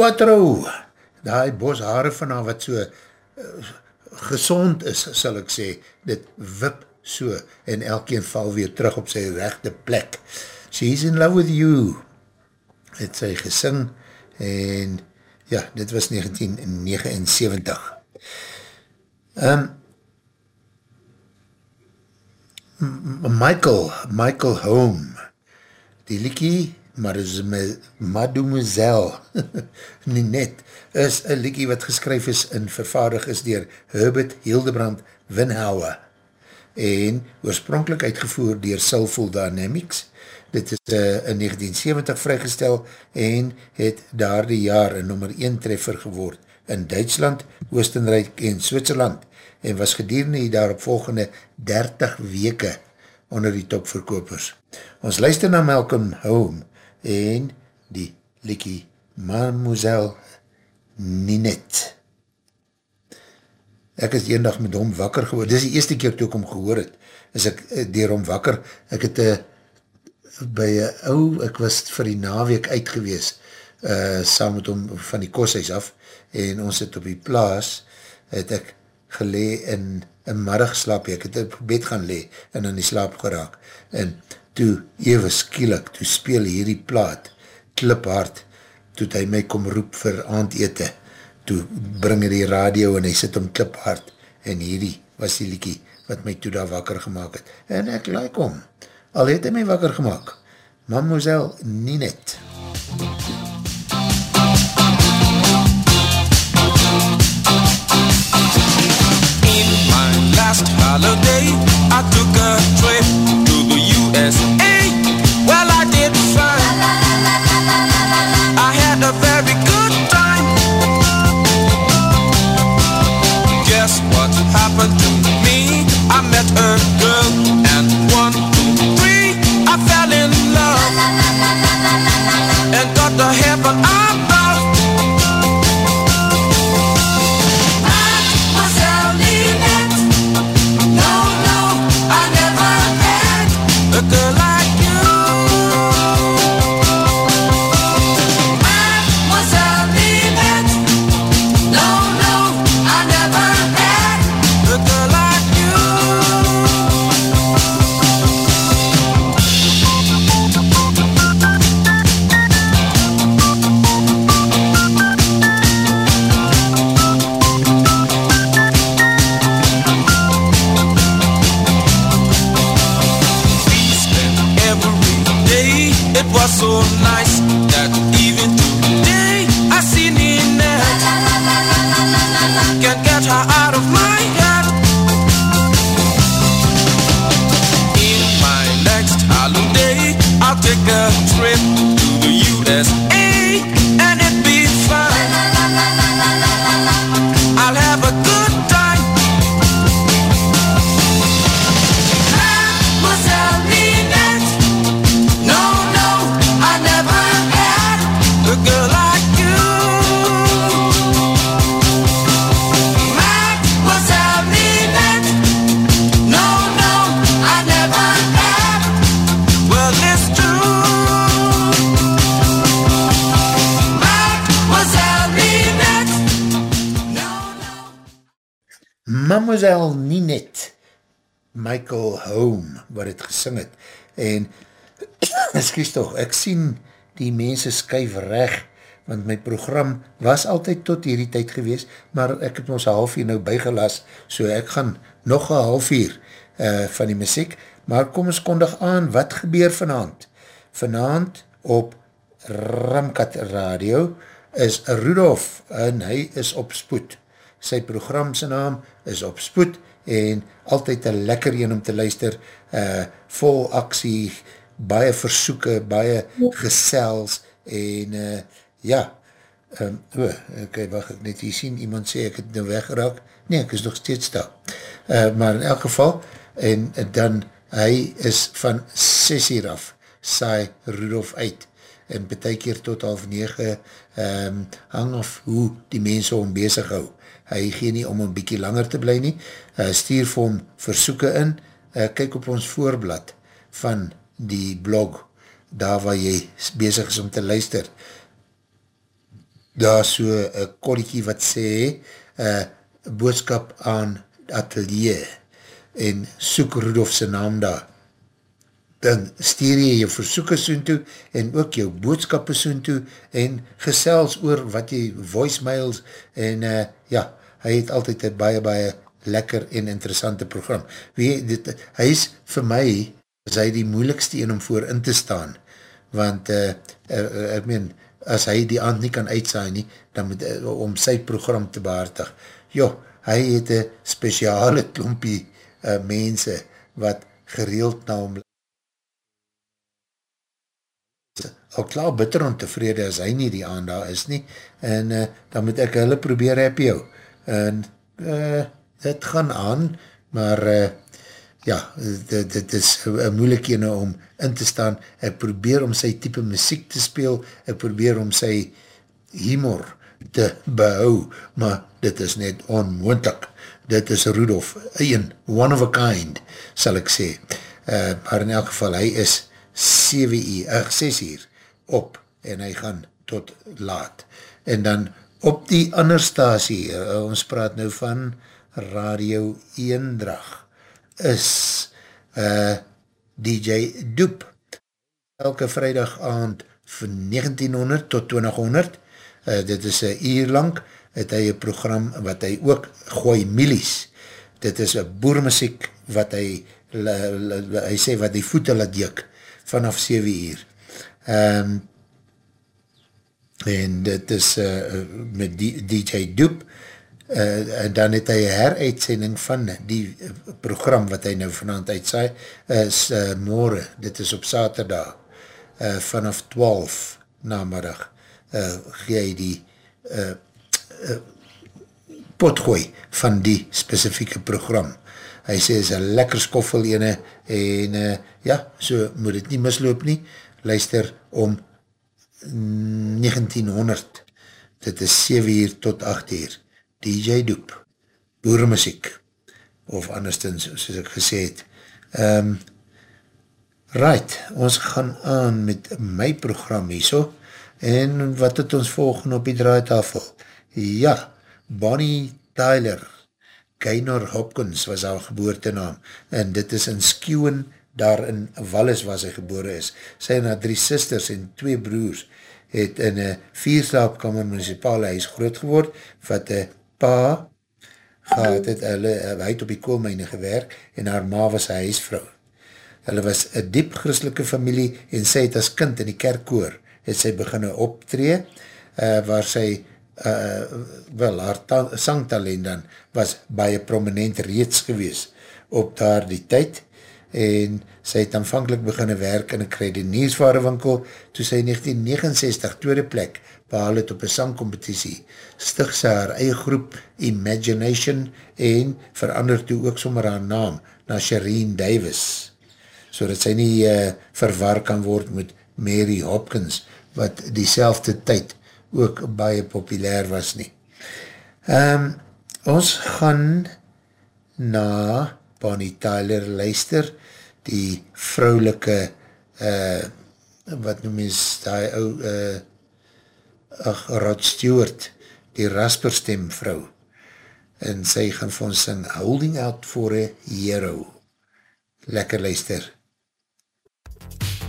Quattro, die bos haare van haar wat so uh, gezond is, sal ek sê, dit wip so, en elkeen val weer terug op sy rechte plek. She's in love with you, het sy gesing, en ja, dit was 1979. Um, M- Michael, Michael Home, die liekie Mademoiselle Mademoiselle Ninette is een liekie wat geskryf is en vervaardig is dier Herbert Hildebrand Winhouwe en oorspronkelijk uitgevoer dier Soulful Dynamics. Dit is uh, in 1970 vrygestel en het daar die jaar een nummer 1 treffer geword in Duitsland, Oostenrijk en Switserland en was gedurende die daarop volgende 30 weke onder die topverkopers. Ons luister na Malcolm Home en die Likkie Mademoiselle Ninette. Ek is een dag met hom wakker geworden. Dit is die eerste keer toe ek hom gehoor het. Is ek eh, dier hom wakker. Ek het uh, by een ou, ek was vir die naweek uit gewees, uh, saam met hom van die kosthuis af, en ons het op die plaas, het ek gelee in een middag slaap, ek het op bed gaan lee, en in die slaap geraak, en toe, ewe skielik, toe speel hierdie plaat, kliphard, toe hy my kom roep vir aandete, toe bring hy die radio, en hy sit om kliphard, en hierdie was die liekie, wat my toe daar wakker gemaakt het, en ek like om, al het hy my wakker gemaakt, Mademoiselle Ninette.
last holiday, I took a trip to
wat het gesing het, en, excuse toch, ek sien die mense skuif reg, want my program was altyd tot hierdie tyd gewees, maar ek het ons half uur nou bygelas, so ek gaan nog een half uur uh, van die muziek, maar kom ons kondig aan, wat gebeur vanavond? Vanavond op Ramkat Radio is Rudolf, en hy is op spoed. Sy programse naam is op spoed, en altyd een lekker een om te luister, uh, vol aksie, baie versoeken, baie gesels, en uh, ja, um, oh, ok, wacht ek net hier sien, iemand sê ek het nou weggeraak, nee, ek is nog steeds daar, uh, maar in elk geval, en uh, dan, hy is van 6 uur af, saai Rudolf uit, en betek hier tot half 9, um, hang af hoe die mense om bezig hou, hy gee nie om een bykie langer te bly nie, uh, stuur vir hom versoeken in, uh, kyk op ons voorblad van die blog, daar waar jy bezig is om te luister, daar so een korriekie wat sê, uh, boodskap aan atelier, en soek Rudolf sy naam daar, dan stuur jy jou versoeken soen toe, en ook jou boodskappen soen toe, en gesels oor wat jy voicemails, en uh, ja, hy het altyd een baie, baie lekker en interessante program. Wie, dit, hy is vir my, is hy die moeilikste een om voor in te staan, want uh, uh, ek meen, as hy die aand nie kan uitsaai nie, dan moet, uh, om sy program te behartig. Jo, hy het een speciale klompie uh, mense wat gereeld na hom al klaar bitter ontevrede as hy nie die aand daar is nie, en uh, dan moet ek hulle probeer heb jou. En uh, dit gaan aan, maar uh, ja, dit, dit is een moeilik ene om in te staan. Ek probeer om sy type muziek te speel, ek probeer om sy humor te behou, maar dit is net onmoendlik. Dit is Rudolf, een, one of a kind, sal ek sê. Uh, maar in elk geval, hy is 7 uur, uh, 6 uur op, en hy gaan tot laat. En dan op die ander stasie, uh, ons praat nou van Radio Eendrag, is uh, DJ Doep. Elke vrijdag aand van 1900 tot 2000, uh, dit is een uur lang, het hy een program wat hy ook gooi milies. Dit is een boermuziek wat hy, la, la, la, hy sê wat die voete laat juk vanaf 7 uur. Um, en dit is uh, met DJ Doep, uh, en dan het hy heruitsending van die program wat hy nou vanavond uitsaai, is uh, morgen, dit is op saterdag, uh, vanaf 12 namiddag, uh, gee hy die uh, uh, potgooi van die specifieke program. Hy sê, is een lekker skoffel ene, en uh, ja, so moet het nie misloop nie, luister om 1900, dit is 7 uur tot 8 uur, DJ Doep, boermuziek, of anderstens, soos ek gesê het. Um, right, ons gaan aan met my program hier so, en wat het ons volgende op die draaitafel? Ja, Bonnie Tyler, Gaynor Hopkins was haar geboortenaam, en dit is in Skewen, daar in Wallis waar sy gebore is. Sy en haar drie sisters en twee broers het in een vierslaapkammer municipale huis groot geword, wat een pa gehad het, hulle, hy het op die koolmijne gewerk en haar ma was een huisvrou. Hulle was een diep christelike familie en sy het as kind in die kerkkoor het sy beginne optree uh, waar sy uh, wel, haar sangtalent dan was baie prominent reeds gewees op daar die tyd en sy het aanvankelijk beginne werk in een kredinierswarewinkel toe sy 1969 tweede plek behaal het op een sangcompetitie, stig sy haar eie groep Imagination en verander toe ook sommer haar naam na Shireen Davis, so dat sy nie uh, verwar kan word met Mary Hopkins, wat die tyd ook baie populair was nie. Um, ons gaan na Bonnie Tyler luister, die vrouwelike uh, wat noem is die ou uh, ach, Rod Stewart, die rasperstem vrou, en sy gaan vir ons sing Holding Out for a Hero. Lekker luister. Bonnie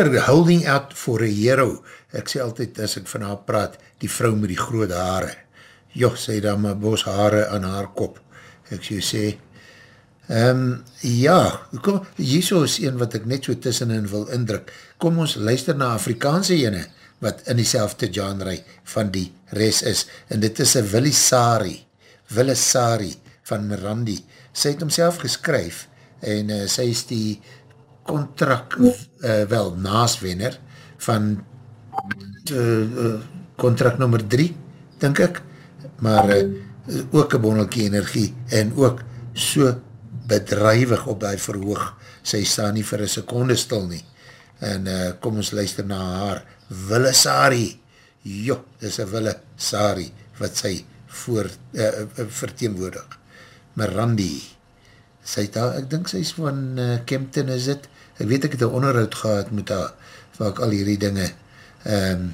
Tyler, holding out for a hero. Ek sê altyd, as ek van haar praat, die vrou met die groot haare. Joh, sê dan my bos haare aan haar kop. Ek sê, sê, um, ja, kom, hierso is een wat ek net so tussenin wil indruk. Kom ons luister na Afrikaanse ene, wat in die selfde genre van die res is. En dit is een Willie Sari, Willie Sari van Mirandi. Sy het homself geskryf en uh, sy is die contract, uh, wel, naaswenner van uh, uh, contract nummer 3, denk ek, maar uh, ook een bonnelkie energie en ook so bedrijwig op die verhoog. Sy staan nie vir een seconde stil nie. En uh, kom ons luister na haar, Wille Sari. Jo, dis een Wille Sari, wat sy voor, uh, verteenwoordig. Mirandi. Sy het al, ek dink sy is van uh, Kempton is het. Ek weet ek het een onderhoud gehad met haar, waar ek al hierdie dinge um,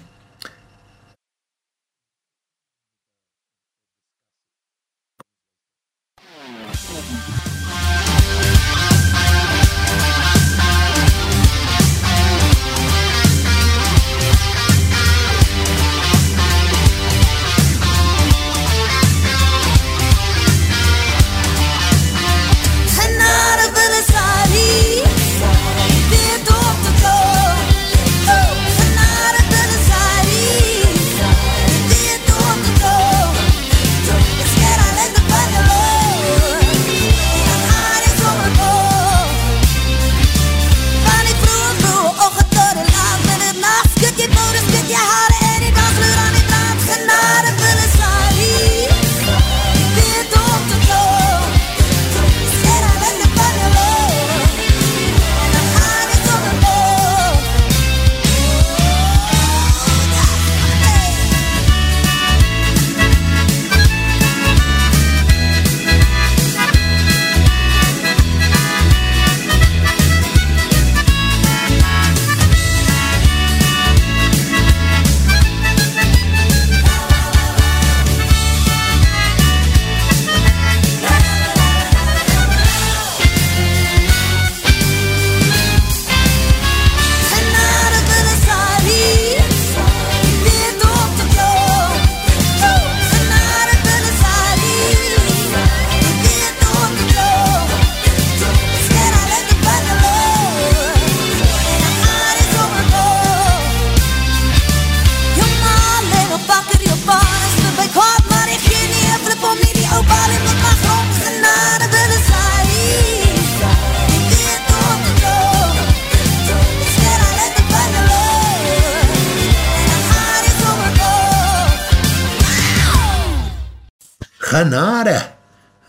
Genade,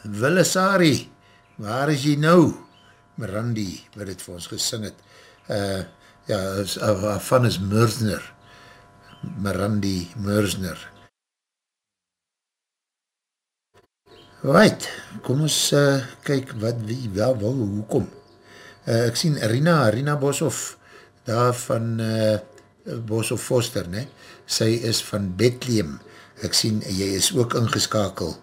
Willisari, waar is jy nou? Mirandi, wat het vir ons gesing het. Uh, ja, is, uh, van is Mursner. Mirandi Mursner. Right, kom ons uh, kyk wat, wie, wel, wel, hoekom. Uh, ek sien Rina, Rina Boshoff, daar van uh, Boshoff Foster, ne? sy is van Bethlehem. Ek sien, jy is ook ingeskakel.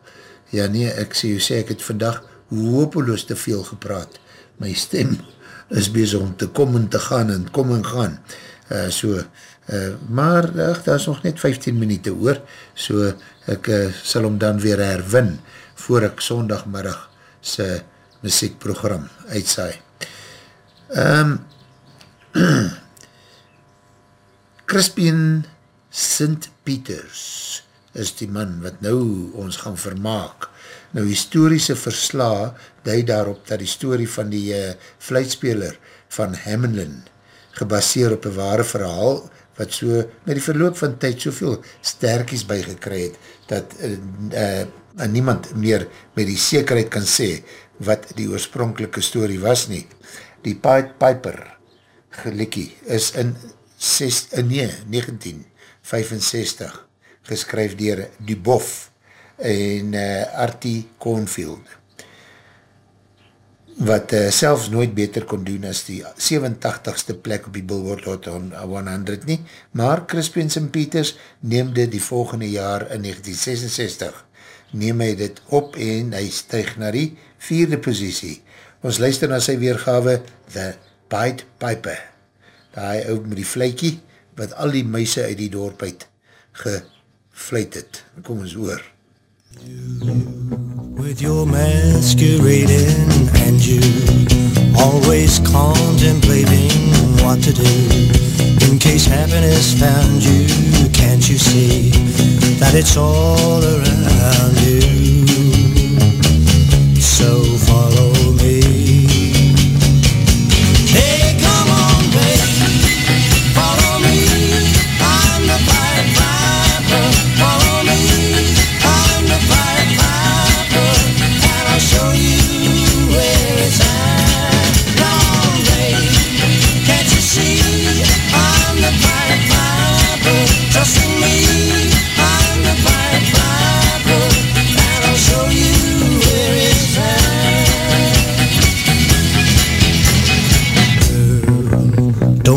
Ja nee, ek sê, jy sê, ek het vandag hopeloos te veel gepraat. My stem is bezig om te kom en te gaan en kom en gaan. Uh, so, uh, maar ach, daar is nog net 15 minuut oor, so ek uh, sal hom dan weer herwin voor ek sondagmiddag sy muziekprogram uitsaai. Um, Crispian St. Peters is die man wat nou ons gaan vermaak. Nou historische versla duid daarop dat die story van die uh, fluitspeler van Hamelin gebaseer op een ware verhaal wat so met die verloop van tyd soveel sterkies bygekry het dat uh, uh, niemand meer met die zekerheid kan sê wat die oorspronkelike story was nie. Die Pied Piper gelikkie is in, 6, uh, nee, 1965 geskryf dier Duboff en uh, Artie Cornfield wat uh, selfs nooit beter kon doen as die 87ste plek op die Billboard Hot 100 nie, maar Crispin St. Peters neemde die volgende jaar in 1966 neem hy dit op en hy stuig na die vierde posiesie. Ons luister na sy weergawe The Pied Piper die ou met die vlijkie, wat al die muise uit die dorp uit gevluit het. Kom ons oor.
With your masquerading and you always contemplating what to do in case happiness found you. Can't you see that it's all around you? So follow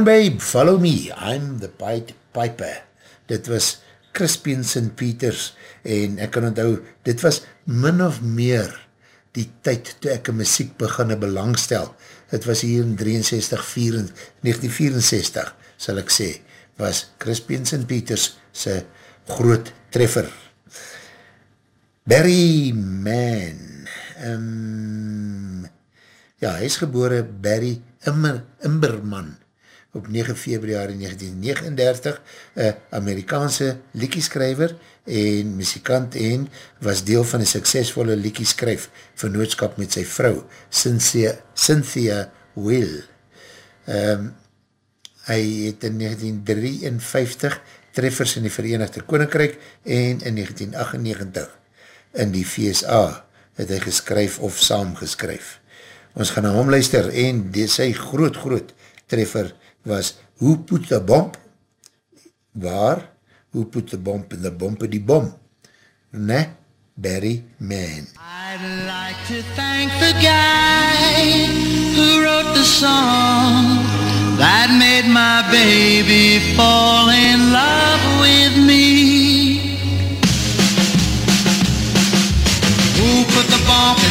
on babe, follow me, I'm the Pied Piper.
Dit was Crispin St. Peters en ek kan onthou, dit was min of meer die tyd toe ek in muziek beginne belangstel. Het was hier in 63, 4, 1964, sal ek sê, was Crispin St. Peters sy groot treffer. Barry Mann, um, ja, hy is gebore Barry Immer, Imberman, op 9 februari 1939, een Amerikaanse liekieskrijver en muzikant en was deel van een suksesvolle liekieskryf vernootskap met sy vrou, Cynthia, Cynthia Will. Um, hy het in 1953 treffers in die Verenigde Koninkrijk en in 1998 in die VSA het hy geskryf of saam geskryf. Ons gaan na hom luister en die, sy groot groot treffer was Who Put the Bomb? Waar? Who Put the Bomb in the Bomb in die Bom? Ne? Barry Mann.
I'd like to thank the guy who wrote the song that made my baby fall in love with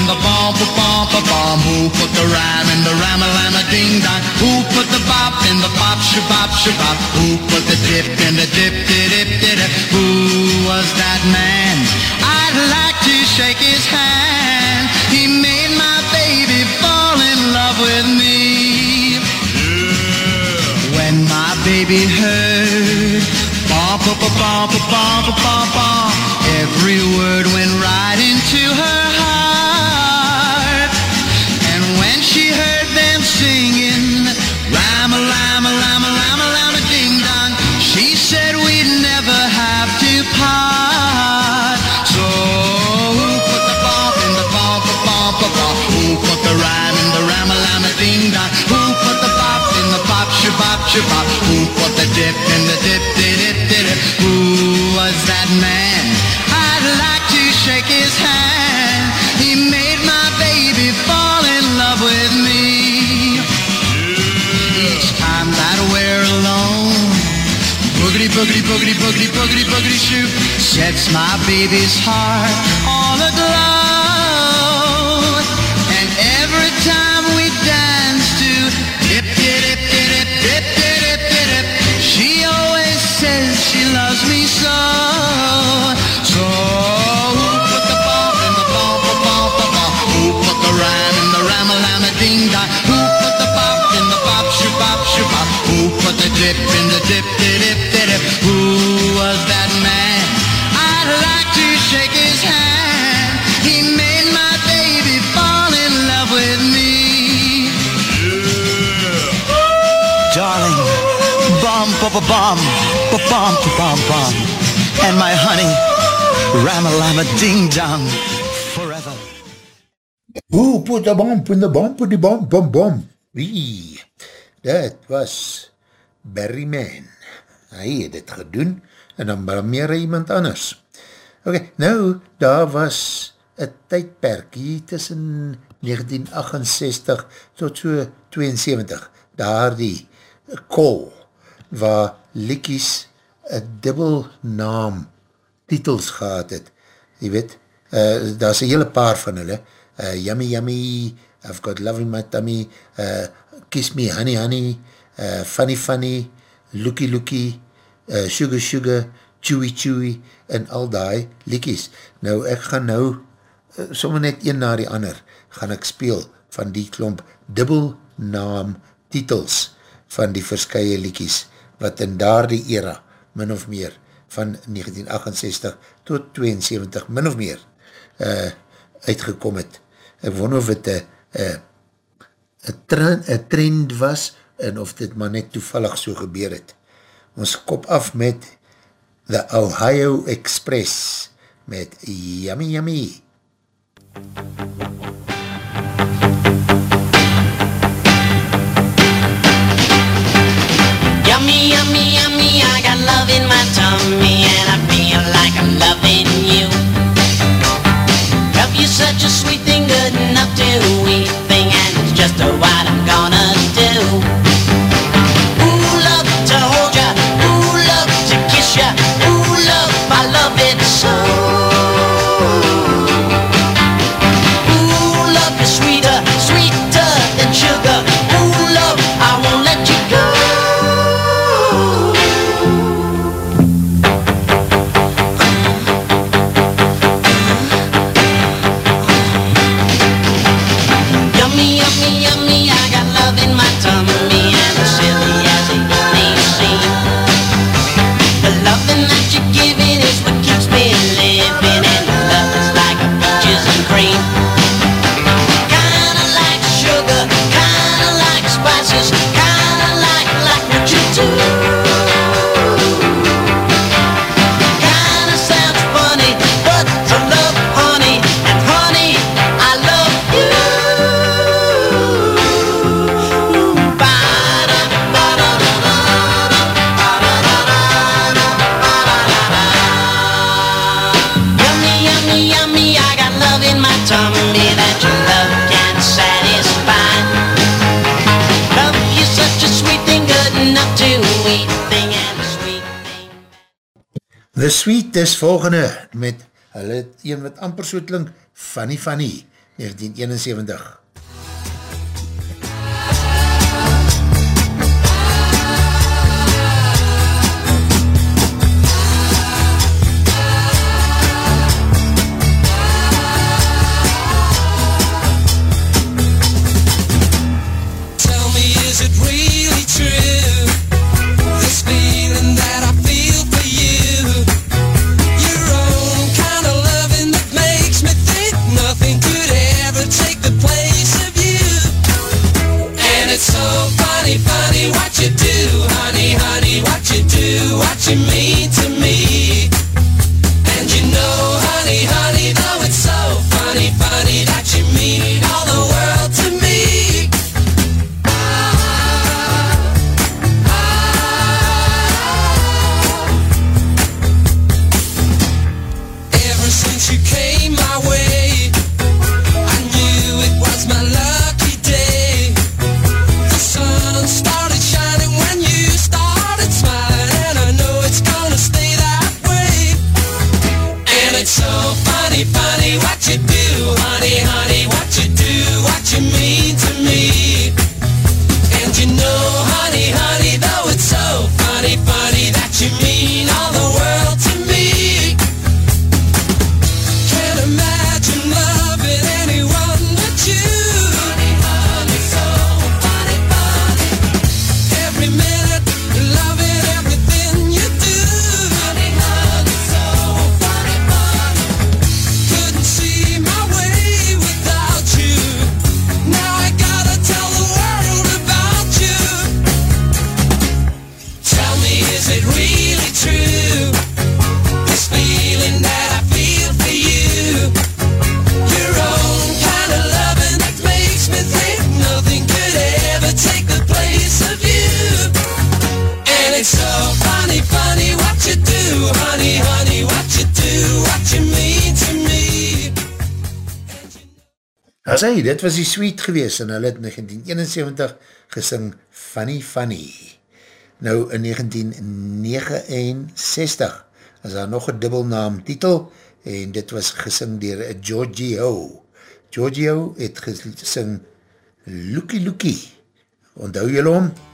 the bomb, the bomb, the bomb. Who put the rhyme in the rhyme a lama ding dong? Who put the bop in the bop, shabop, shabop? Who put the dip in the dip, dip, dip, dip? Who was that man? I'd like to shake his hand. He made my baby fall in love with me. Yeah. When my baby heard, bop, bop, bop, bop, bop, bop, bop, every word went right into her heart. Shabop? Who put the dip in the dip dip dip dip? Who was that man? I'd like to shake his hand. He made my baby fall in love with me. Each time that we're alone, boogity boogity boogity boogity boogity boogity shoot sets my baby's heart all aglow.
Ba-ba-bum, ba-bum, ba-bum, bum. And my honey, ram-a-lam-a ding-dong, forever.
Oeh, put the bomb, put the bomb, put the bomb, bom, bom. Wie, dat was Barry Man. Hy het het gedoen, en dan meer iemand anders. Ok, nou, daar was een tydperk hier tussen 1968 tot so 72, daar die call, waar Likkies een dubbel naam titels gehad het. Je weet, uh, daar is een hele paar van hulle, uh, Yummy Yummy, I've Got Love in My Tummy, uh, Kiss Me Honey Honey, uh, Funny Funny, Looky Looky, uh, Sugar Sugar, Chewy Chewy, en al die liekies. Nou, ek gaan nou, uh, sommer net een na die ander, gaan ek speel van die klomp dubbel naam titels van die verskye liekies, wat in daar die era, min of meer, van 1968 tot 72, min of meer, uh, uitgekom het. Ek wonder of het een trend, trend was, en of dit maar net toevallig so gebeur het. Ons kop af met The Ohio Express, met Yummy Yummy.
Yummy, yummy, yummy, yummy, I got love in my tummy and I feel like I'm loving you. Love you such a sweet thing, good enough to eat thing, and it's just a what I'm gonna is
volgende, met hulle een wat amper so klink, Funny Funny, 1971. Dit was die sweet gewees en hulle het in 1971 gesing Funny Funny. Nou in 1969 is daar nog een dubbelnaam titel en dit was gesing dier Giorgio. Giorgio het gesing Lookie Lookie. Onthou julle om?
Skin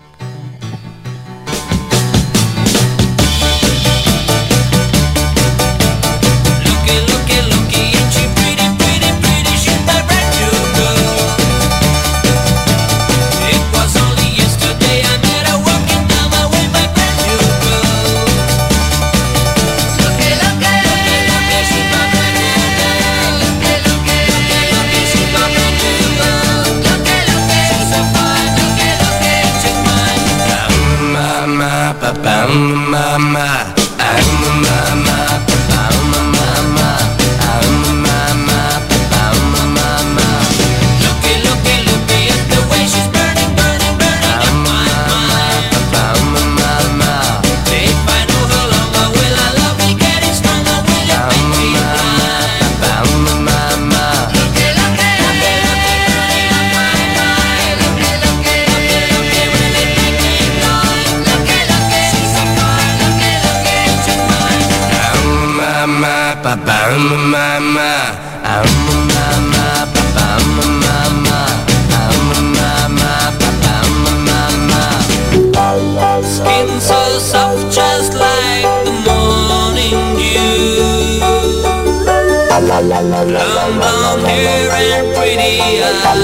for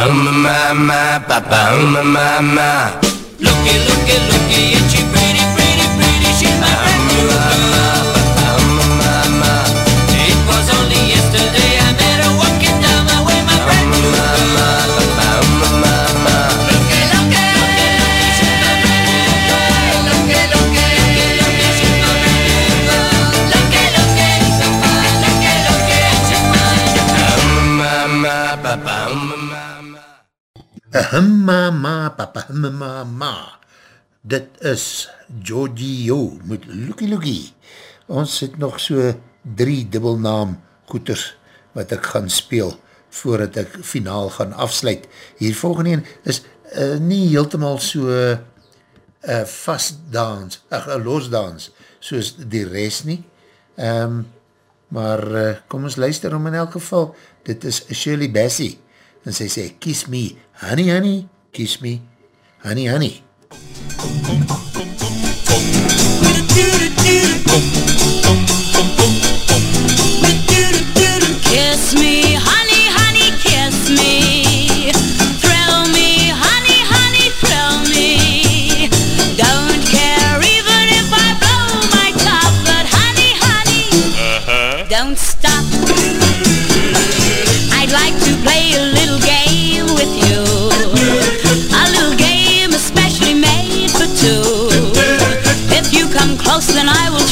Um, ma, ma, pa, pa, um, ma, ma.
Looky, looky, looky,
Ahem, ma, papa, him, ma. Dit is Giorgio met Lookie Lookie. Ons het nog so drie dubbelnaam koeters wat ek gaan speel voordat ek finaal gaan afsluit. Hier volgende een is uh, nie heeltemaal so uh, vastdans, ach, uh, losdans, soos die rest nie. Um, maar uh, kom ons luister om in elk geval. Dit is Shirley Bassey en sy sê, kiss me, honey, honey, kiss me, honey, honey.
Kiss me, honey,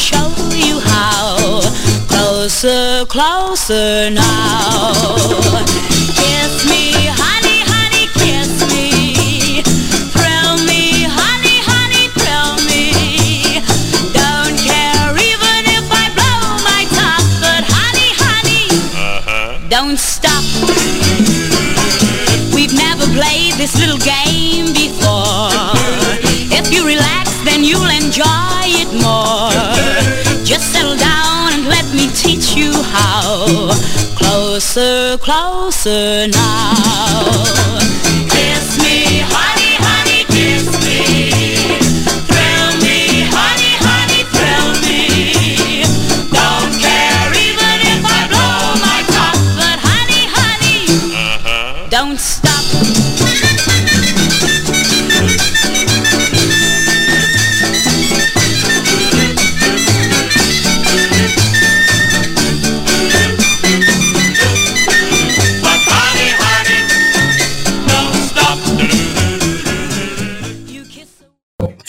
show you how. Closer, closer now. Kiss me, honey, honey, kiss me. Thrill me, honey, honey, thrill me. Don't care even if I blow my top, but honey, honey, uh-huh. don't stop. We've never played this little game before. Closer, closer now. Kiss me, honey,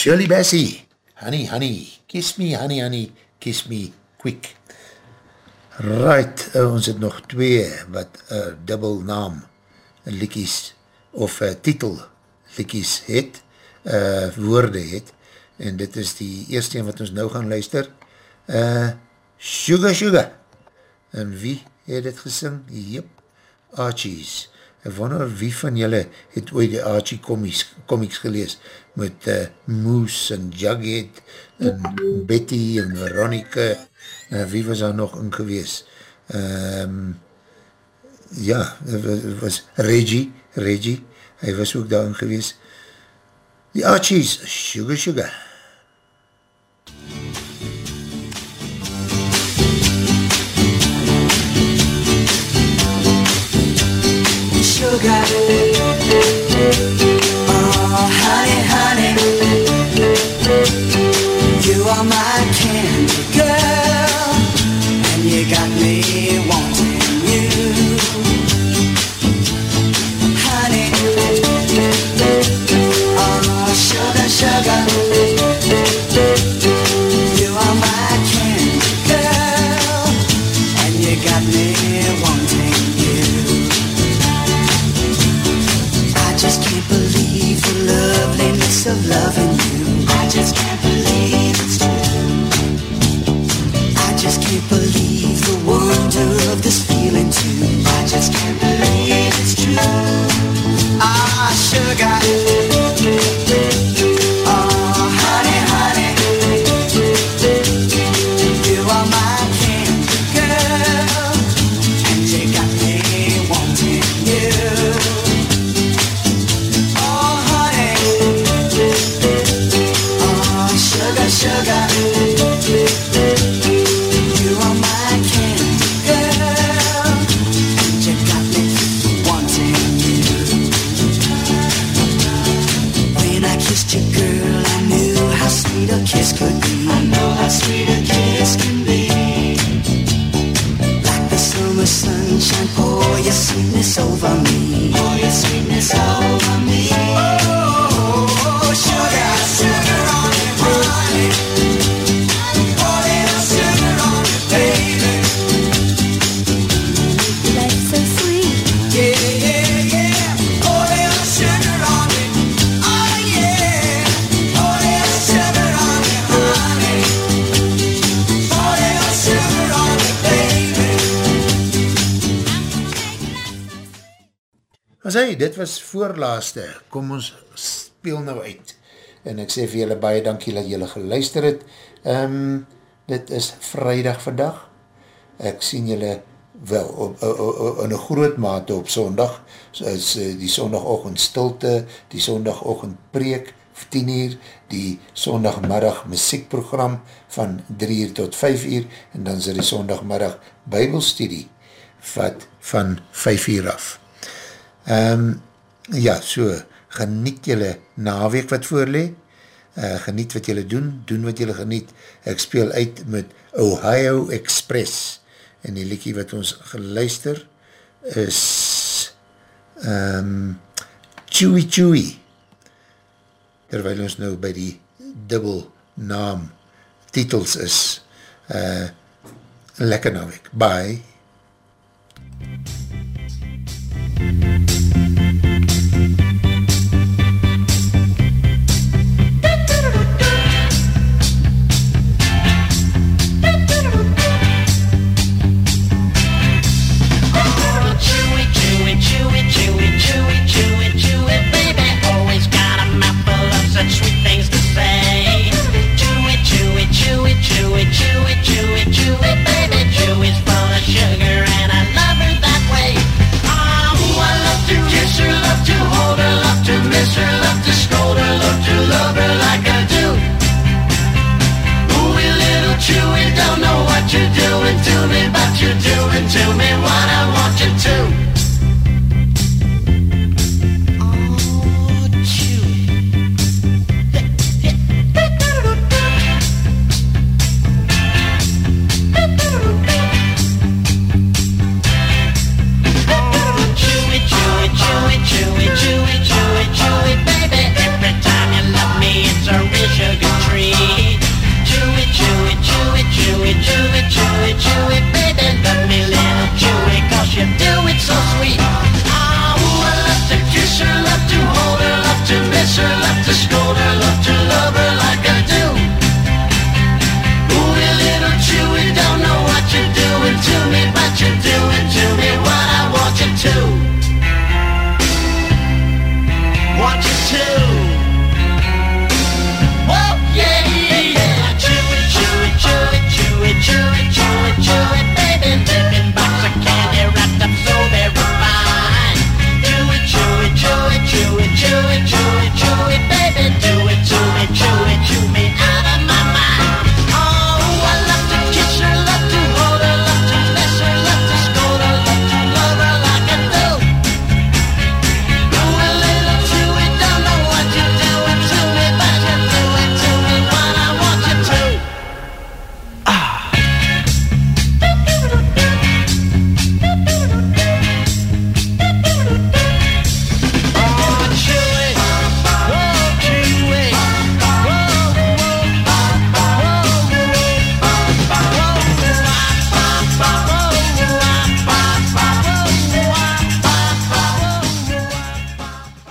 Shirley Bassey, honey, honey, kiss me, honey, honey, kiss me quick. Right, uh, ons het nog twee wat uh, dubbel naam likies of uh, titel likies het, uh, woorde het, en dit is die eerste een wat ons nou gaan luister, uh, Sugar Sugar, en wie het dit gesing? Jep, Archies. Ek wonder wie van julle het ooit die Archie comics, comics gelees, met uh, Moose en Jughead, en Betty en Veronica, uh, wie was daar nog in gewees? Um, ja, het was Reggie, Reggie, hy was ook daarin gewees. Die Archies, Sugar Sugar.
Sugar, are my candy girl, and you got me wanting you, honey. Oh sugar, sugar, you are my candy girl, and you got me wanting you. I just can't believe the loveliness of loving
voorlaaste, kom ons speel nou uit. En ek sê vir julle baie dankie dat julle geluister het. Um, dit is vrijdag vandag. Ek sien julle wel op, op, op, in een groot mate op sondag. So is uh, die sondagochtend stilte, die sondagochtend preek, 10 uur, die sondagmiddag muziekprogram van 3 uur tot 5 uur, en dan is er die sondagmiddag bybelstudie, wat van 5 uur af. Um, ja, so, geniet jylle naweek wat voorlee, uh, geniet wat jylle doen, doen wat jylle geniet, ek speel uit met Ohio Express, en die liekie wat ons geluister is um, Chewy Chewy, terwijl ons nou by die dubbel naam titels is, uh, lekker naweek, bye.
Chewy, Tell me Let's go down.